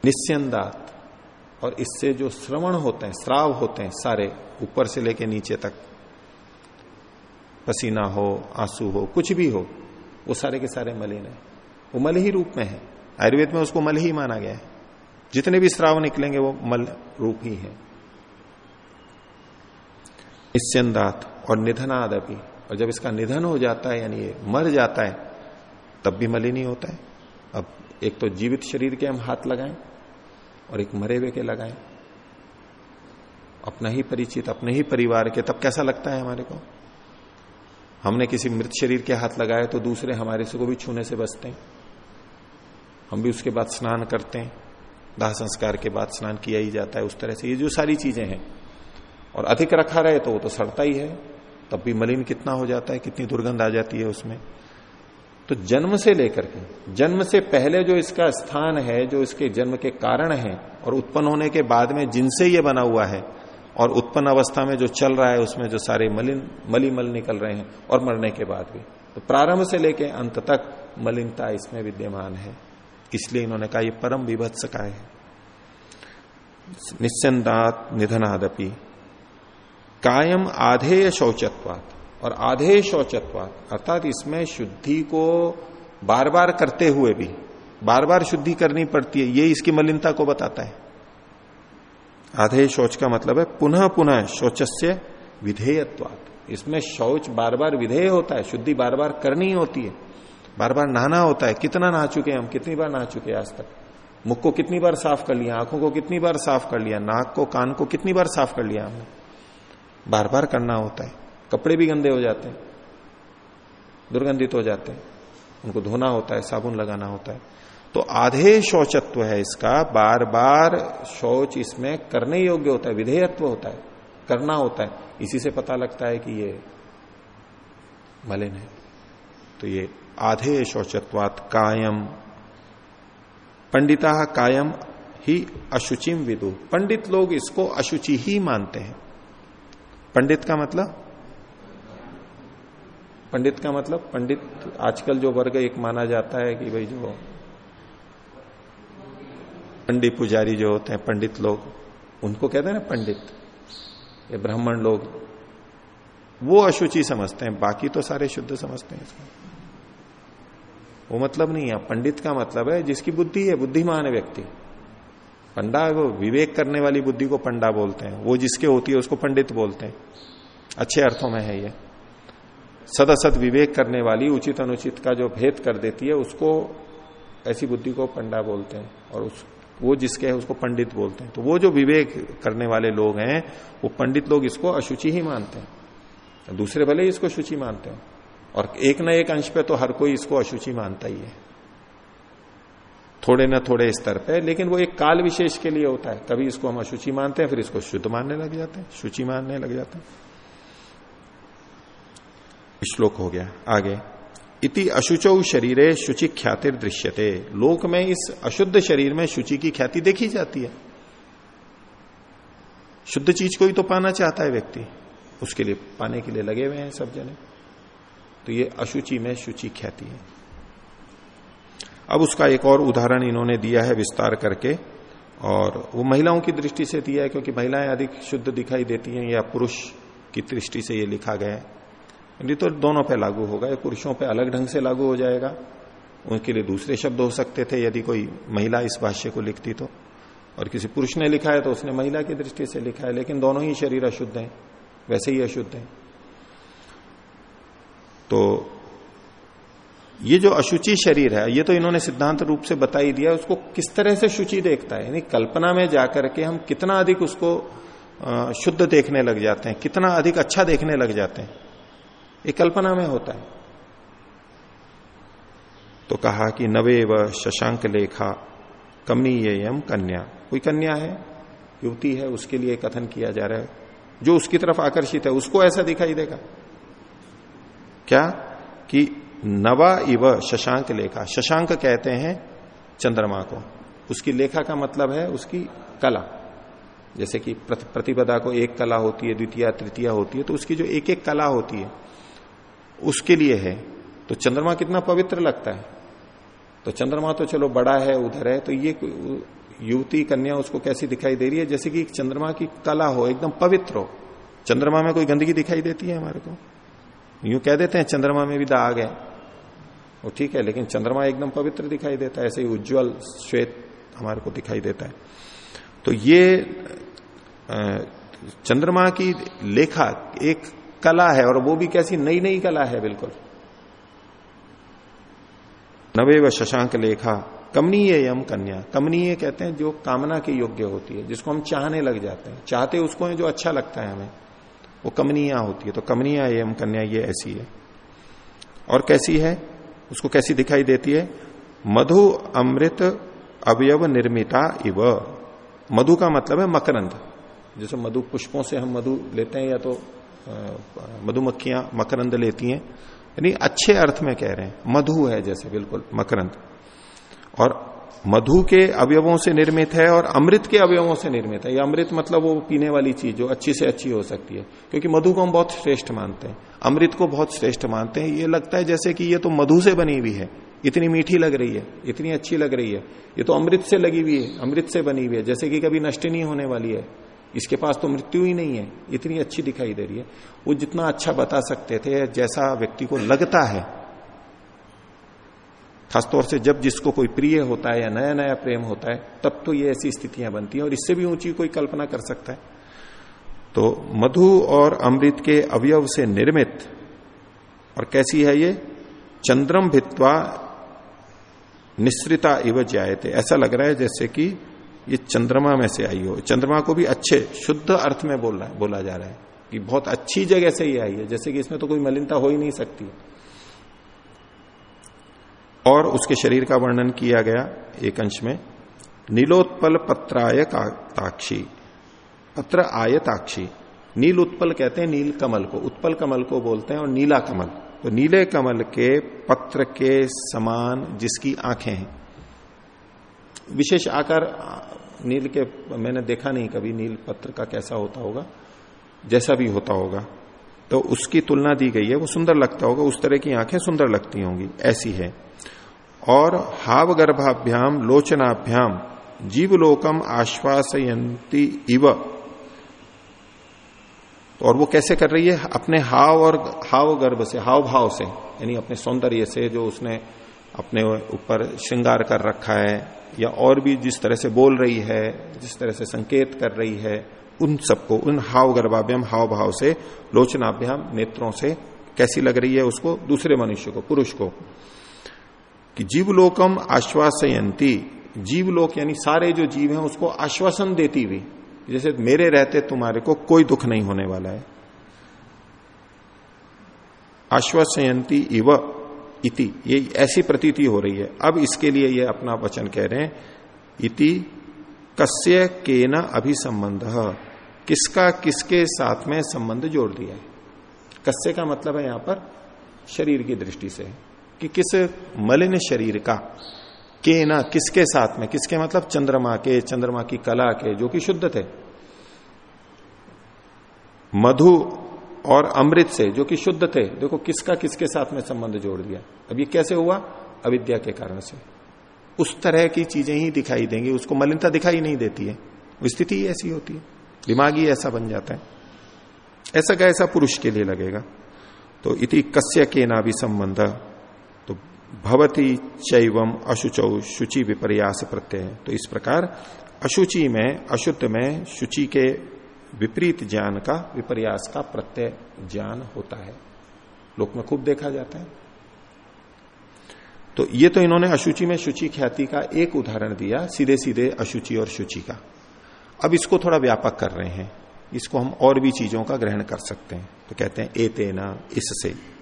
निस्यंदात, और इससे जो श्रवण होते हैं श्राव होते हैं सारे, ऊपर से लेके नीचे तक, पसीना हो, आँसू हो, कुछ भी हो, वो सारे के सारे मलिन है। वो मल ही रूप में है। आयुर्वेद में उसको मल ही माना गया है। जितने भी श्राव निकलेंगे वो मल रूप ही है। निश्चंदात और निधनाद अभी। और जब इसका निधन हो जाता है, यानी ये मर जाता है, तब भी मलिनी होता है। अब एक तो जीवित शरीर के हम हाथ लगाएँ और एक मरे हुए के लगाएँ। अपना ही परिचित, अपने ही परिवार के, तब कैसा लगता है हमारे को? हमने किसी मृत शरीर के हाथ लगाए तो दूसरे हमारे से को भी छूने से बचते हैं। हम भी उसके बाद स्नान करते हैं। दाह संस्कार के बाद स्नान किया ही जाता है, उस तरह से ये जो सारी चीज़ें हैं। और अधिक रखा रहे तो वो तो सड़ता ही है, तब भी मलिन कितना हो जाता है, कितनी दुर्गंध आ जाती है उसमें। तो जन्म से लेकर के, जन्म से पहले जो इसका स्थान है, जो इसके जन्म के कारण है, और उत्पन्न होने के बाद में जिनसे ये बना हुआ है, और उत्पन्न अवस्था में जो चल रहा है, उसमें जो सारे मलिन मली मल निकल रहे हैं, और मरने के बाद भी। तो प्रारंभ से लेकर अंत तक मलिनता इसमें विद्यमान है। इसलिए इन्होंने कहा, ये परम विभत्स का है? निश्चंदात निधनादपि। कायम आधेय शौचत्वात। और आधेय शौचत्वात, अर्थात इसमें शुद्धि को बार बार करते हुए भी बार बार शुद्धि करनी पड़ती है, ये इसकी मलिनता को बताता है। आधे शौच का मतलब है, पुनः पुनः शौचस्य विधेयत्वात। इसमें शौच बार बार विधेय होता है, शुद्धि बार बार करनी होती है। बार बार नहाना होता है, कितना नहा चुके हैं हम, कितनी बार नहा चुके हैं आज तक? मुख को कितनी बार साफ़ कर लिया, आँखों को कितनी बार साफ़ कर लिया, नाक को, कान को कितनी बार साफ़ कर लिया हमने? बार बार करना होता है। कपड़े भी गंदे हो जाते हैं, दुर्गंधित हो जाते हैं। उनको धोना होता है, साबुन लगाना होता है। तो आधे शौचत्व है इसका, बार बार शौच इसमें करने योग्य होता है, विधेयत्व होता है, करना होता है। इसी से पता लगता है कि ये मलिन है। तो ये आधे शौचत्वात कायम। पंडिता कायम ही अशुचिम विदु। पंडित लोग इसको अशुचि ही मानते हैं। पंडित का मतलब? पंडित का मतलब पंडित आजकल जो वर्ग एक माना जाता है कि भाई जो पंडित पुजारी जो होते हैं, पंडित लोग, उनको कहते हैं ना पंडित, ये ब्राह्मण लोग, वो अशुचि समझते हैं, बाकी तो सारे शुद्ध समझते हैं इसको। वो मतलब नहीं है पंडित का मतलब है, जिसकी बुद्धि है, बुद्धिमान व्यक्ति। पंडा वो विवेक करने वाली बुद्धि को पंडा बोलते हैं। वो जिसके होती है, उसको पंडित बोलते हैं। अच्छे अर्थों में है ये। सदसद विवेक करने वाली, उचित अनुचित का जो भेद कर देती है, उसको ऐसी बुद्धि को पंडा बोलते हैं। और उस, वो जिसके है, उसको पंडित बोलते हैं। तो वो जो विवेक करने वाले लोग हैं, वो पंडित लोग इसको अशुचि ही मानते हैं। दूसरे भले ही इसको शुचि मानते हैं। और एक न एक अंश पे तो हर कोई इसको अशुचि मानता ही है। थोड़े न थोड़े स्तर पे, लेकिन वो एक काल विशेष के लिए होता है। कभी इसको हम अशुचि मानते हैं, फिर इसको शुद्ध मानने लग जाते हैं, शुचि मानने लग जाते हैं। श्लोक हो गया। आगे, इति अशुचौ शरीरे शुचि ख्यातिर दृश्यते। लोक में इस अशुद्ध शरीर में शुचि की ख्याति देखी जाती है। शुद्ध चीज़ को ही तो पाना चाहता है व्यक्ति। उसके लिए पाने के लिए लगे हुए हैं सब जने। तो ये अशुचि में शुचि ख्याति है। अब उसका एक और उदाहरण इन्होंने दिया है विस्तार करके, और वो महिलाओं की दृष्टि से दिया है, क्योंकि महिलाएँ अधिक शुद्ध दिखाई देती हैं या पुरुष की दृष्टि से ये लिखा गया है। ये तो दोनों पे लागू होगा, ये पुरुषों पे अलग ढंग से लागू हो जाएगा। उनके लिए दूसरे शब्द हो सकते थे, यदि कोई महिला इस भाष्य को लिखती तो। और किसी पुरुष ने लिखा है तो उसने महिला की दृष्टि से लिखा है, लेकिन दोनों ही शरीर अशुद्ध हैं, वैसे ही अशुद्ध हैं। तो ये जो अशुचि शरीर है, ये तो इन्होंने सिद्धांत रूप से बता ही दिया, उसको किस तरह से शुचि देखता है? यानी कल्पना में जाकर के हम कितना अधिक उसको शुद्ध देखने लग जाते हैं, कितना अधिक अच्छा देखने लग जाते हैं, ये कल्पना में होता है। तो कहा कि नवे व शशांक लेखा कमनीयम कन्या। कोई कन्या है? युवती है, उसके लिए कथन किया जा रहा है। जो उसकी तरफ़ आकर्षित है, उसको ऐसा दिखाई देगा। क्या? कि नवा इव शशांक लेखा। शशांक कहते हैं चंद्रमा को। उसकी लेखा का मतलब है उसकी कला। जैसे कि प्रतिपदा को एक कला होती है, द्वितीय, तृतीय होती है तो उसकी जो एक एक कला होती है, उसके लिए है। तो चंद्रमा कितना पवित्र लगता है? तो चंद्रमा तो चलो बड़ा है, उधर है तो ये युवती, कन्या उसको कैसी दिखाई दे रही है? जैसे कि चंद्रमा की कला हो, एकदम पवित्र हो। चंद्रमा में कोई गंदगी दिखाई देती है हमारे को? यूँ कह देते हैं, चंद्रमा में भी दाग है। वो ठीक है, लेकिन चंद्रमा एकदम पवित्र दिखाई देता है, ऐसे ही उज्जवल श्वेत हमारे को दिखाई देता है। तो ये चंद्रमा की लेखा एक कला है, और वो भी कैसी नई नई कला है, बिल्कुल। नवे व शशांक लेखा, कमनीय यम कन्या। कमनीय कहते हैं जो कामना के योग्य होती है, जिसको हम चाहने लग जाते हैं। चाहते उसको है जो अच्छा लगता है हमें। वो कमनिया होती है। तो कमनिया एवं कन्या ये ऐसी है। और कैसी है? उसको कैसी दिखाई देती है? मधु अमृत अवयव निर्मिता इव। मधु का मतलब है मकरंद। जैसे मधु पुष्पों से हम मधु लेते हैं या तो मधुमक्खियाँ मकरंद लेती हैं। यानी अच्छे अर्थ में कह रहे हैं। मधु है जैसे, बिल्कुल, मकरंद। और मधु के अवयवों से निर्मित है और अमृत के अवयवों से निर्मित है। यह अमृत मतलब वो पीने वाली चीज़ जो अच्छी से अच्छी हो सकती है। क्योंकि मधु को हम बहुत श्रेष्ठ मानते हैं। अमृत को बहुत श्रेष्ठ मानते हैं। ये लगता है जैसे कि ये तो मधु से बनी हुई है। इतनी मीठी लग रही है। इतनी अच्छी लग रही है। ये तो अमृत से लगी हुई है। अमृत से बनी हुई है। जैसे कि कभी नष्ट नहीं होने वाली है। इसके पास तो मृत्यु ही नहीं है। इतनी अच्छी दिखाई दे रही है। वो जितना अच्छा बता सकते थे, जैसा व्यक्ति को लगता है खासतौर से जब जिसको कोई प्रिय होता है या नया नया प्रेम होता है, तब तो ये ऐसी स्थितियाँ बनती हैं और इससे भी ऊँची कोई कल्पना कर सकता है। तो मधु और अमृत के अवयव से निर्मित, और कैसी है ये? चंद्रम भित्वा निश्रिता इव जायते। ऐसा लग रहा है जैसे कि ये चंद्रमा में से आई हो। चंद्रमा को भी अच्छे, शुद्ध अर्थ में बोल रहा है बोला जा रहा है कि बहुत अच्छी जगह से ही आई है। जैसे कि इसमें तो कोई मलिनता हो ही नहीं सकती। और उसके शरीर का वर्णन किया गया एक अंश में, नीलोत्पल पत्राय ताक्षी। पत्र आयताक्षी नील उत्पल कहते हैं नील कमल को। उत्पल कमल को बोलते हैं और नीला कमल। तो नीले कमल के पत्र के समान जिसकी आँखें हैं। विशेष आकार, नील के, मैंने देखा नहीं कभी नील पत्र का कैसा होता होगा। जैसा भी होता होगा। तो उसकी तुलना दी गई है। वो सुंदर लगता होगा। उस तरह की आँखें सुंदर लगती होंगी। ऐसी है। और हाव गर्भाभ्याम लोचनाभ्याम, जीवलोकम आश्वासयंती इव। और वो कैसे कर रही है? अपने हाव और हाव गर्भ से हाव भाव से, यानी अपने सौंदर्य से जो उसने अपने ऊपर श्रृंगार कर रखा है, या और भी जिस तरह से बोल रही है, जिस तरह से संकेत कर रही है, उन सबको, उन हाव गर्भाभ्याम हाव भाव से, लोचनाभ्याम नेत्रों से कैसी लग रही है उसको? दूसरे मनुष्य को, पुरुष को। कि जीवलोकम आश्वासयंती जीवलोक यानी सारे जो जीव हैं, उसको आश्वासन देती हुई, जैसे मेरे रहते तुम्हारे को कोई दुख नहीं होने वाला है। आश्वासयंती इव इति, ये ऐसी प्रतीति हो रही है। अब इसके लिए ये अपना वचन कह रहे हैं, इति कस्य के न अभी संबंध किसका किसके साथ में संबंध जोड़ दिया है। कस्य का मतलब है यहाँ पर शरीर की दृष्टि से। कि किस मलिन शरीर का, के ना, किसके साथ में, किसके मतलब चंद्रमा के, चंद्रमा की कला के, जो कि शुद्ध थे। मधु और अमृत से, जो कि शुद्ध थे। देखो, किसका किसके साथ में संबंध जोड़ दिया। अब ये कैसे हुआ? अविद्या के कारण से। उस तरह की चीज़ें ही दिखाई देंगी, उसको मलिनता दिखाई नहीं देती है। स्थिति ऐसी होती है। दिमाग ही ऐसा बन जाता है। ऐसा का ऐसा पुरुष के लिए लगेगा। तो इति कस्य के ना भी संबंध। भवती चैवम अशुचौ शुचि विपर्यास प्रत्यय। तो इस प्रकार अशुचि में अशुद्ध में शुचि के विपरीत ज्ञान का, विपर्यास का प्रत्यय ज्ञान होता है। लोक में खूब देखा जाता है। तो ये तो इन्होंने अशुचि में शुचि ख्याति का एक उदाहरण दिया, सीधे सीधे अशुचि और शुचि का। अब इसको थोड़ा व्यापक कर रहे हैं। इसको हम और भी चीज़ों का ग्रहण कर सकते हैं। तो कहते हैं ए तेना इससे।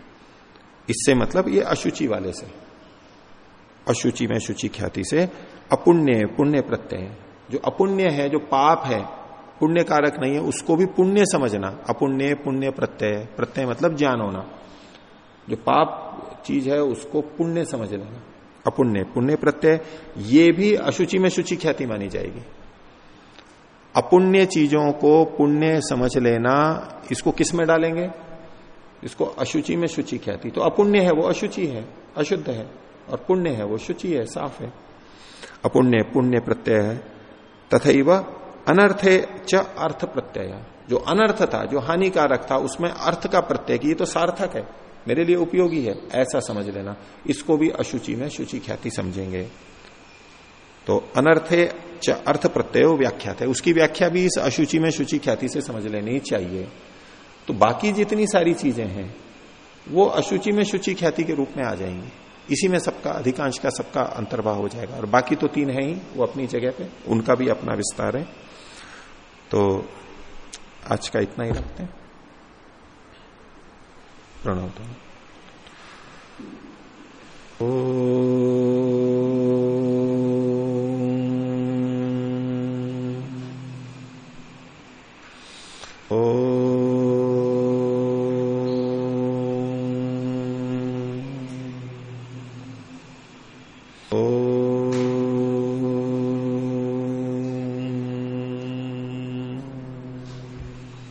इससे मतलब ये अशुचि वाले से। अशुचि में शुचि ख्याति से अपुण्य, पुण्य प्रत्यय। जो अपुण्य है, जो पाप है पुण्य कारक नहीं है, उसको भी पुण्य समझना। अपुण्य, पुण्य प्रत्यय। प्रत्यय मतलब ज्ञान होना। जो पाप चीज़ है, उसको पुण्य समझ लेना। अपुण्य, पुण्य प्रत्यय, ये भी अशुचि में शुचि ख्याति मानी जाएगी। अपुण्य चीज़ों को पुण्य समझ लेना, इसको किसमें डालेंगे? इसको अशुचि में शुचि ख्याति तो अपुण्य है, वो अशुचि है, अशुद्ध है, और पुण्य है, वो शुचि है, साफ़ है। अपुण्य, पुण्य प्रत्यय है। तथा अनर्थे च अर्थ प्रत्यय। जो अनर्थ था, जो हानिकारक था, उसमें अर्थ का प्रत्यय ये तो सार्थक है। मेरे लिए उपयोगी है, ऐसा समझ लेना। इसको भी अशुचि में शुचि ख्याति समझेंगे। तो अनर्थे च अर्थ प्रत्यय व्याख्यात है। उसकी व्याख्या भी इस अशुचि में शुचि ख्याति से समझ लेनी चाहिए। तो बाकी जितनी सारी चीज़ें हैं, वो अशुचि में शुचि ख्याति के रूप में आ जाएँगी। इसी में सबका, अधिकांश का सबका अंतर्भाव हो जाएगा। और बाकी तो तीन है ही, वो अपनी जगह पे, उनका भी अपना विस्तार है। तो आज का इतना ही रखते हैं। प्रणव ओ ओ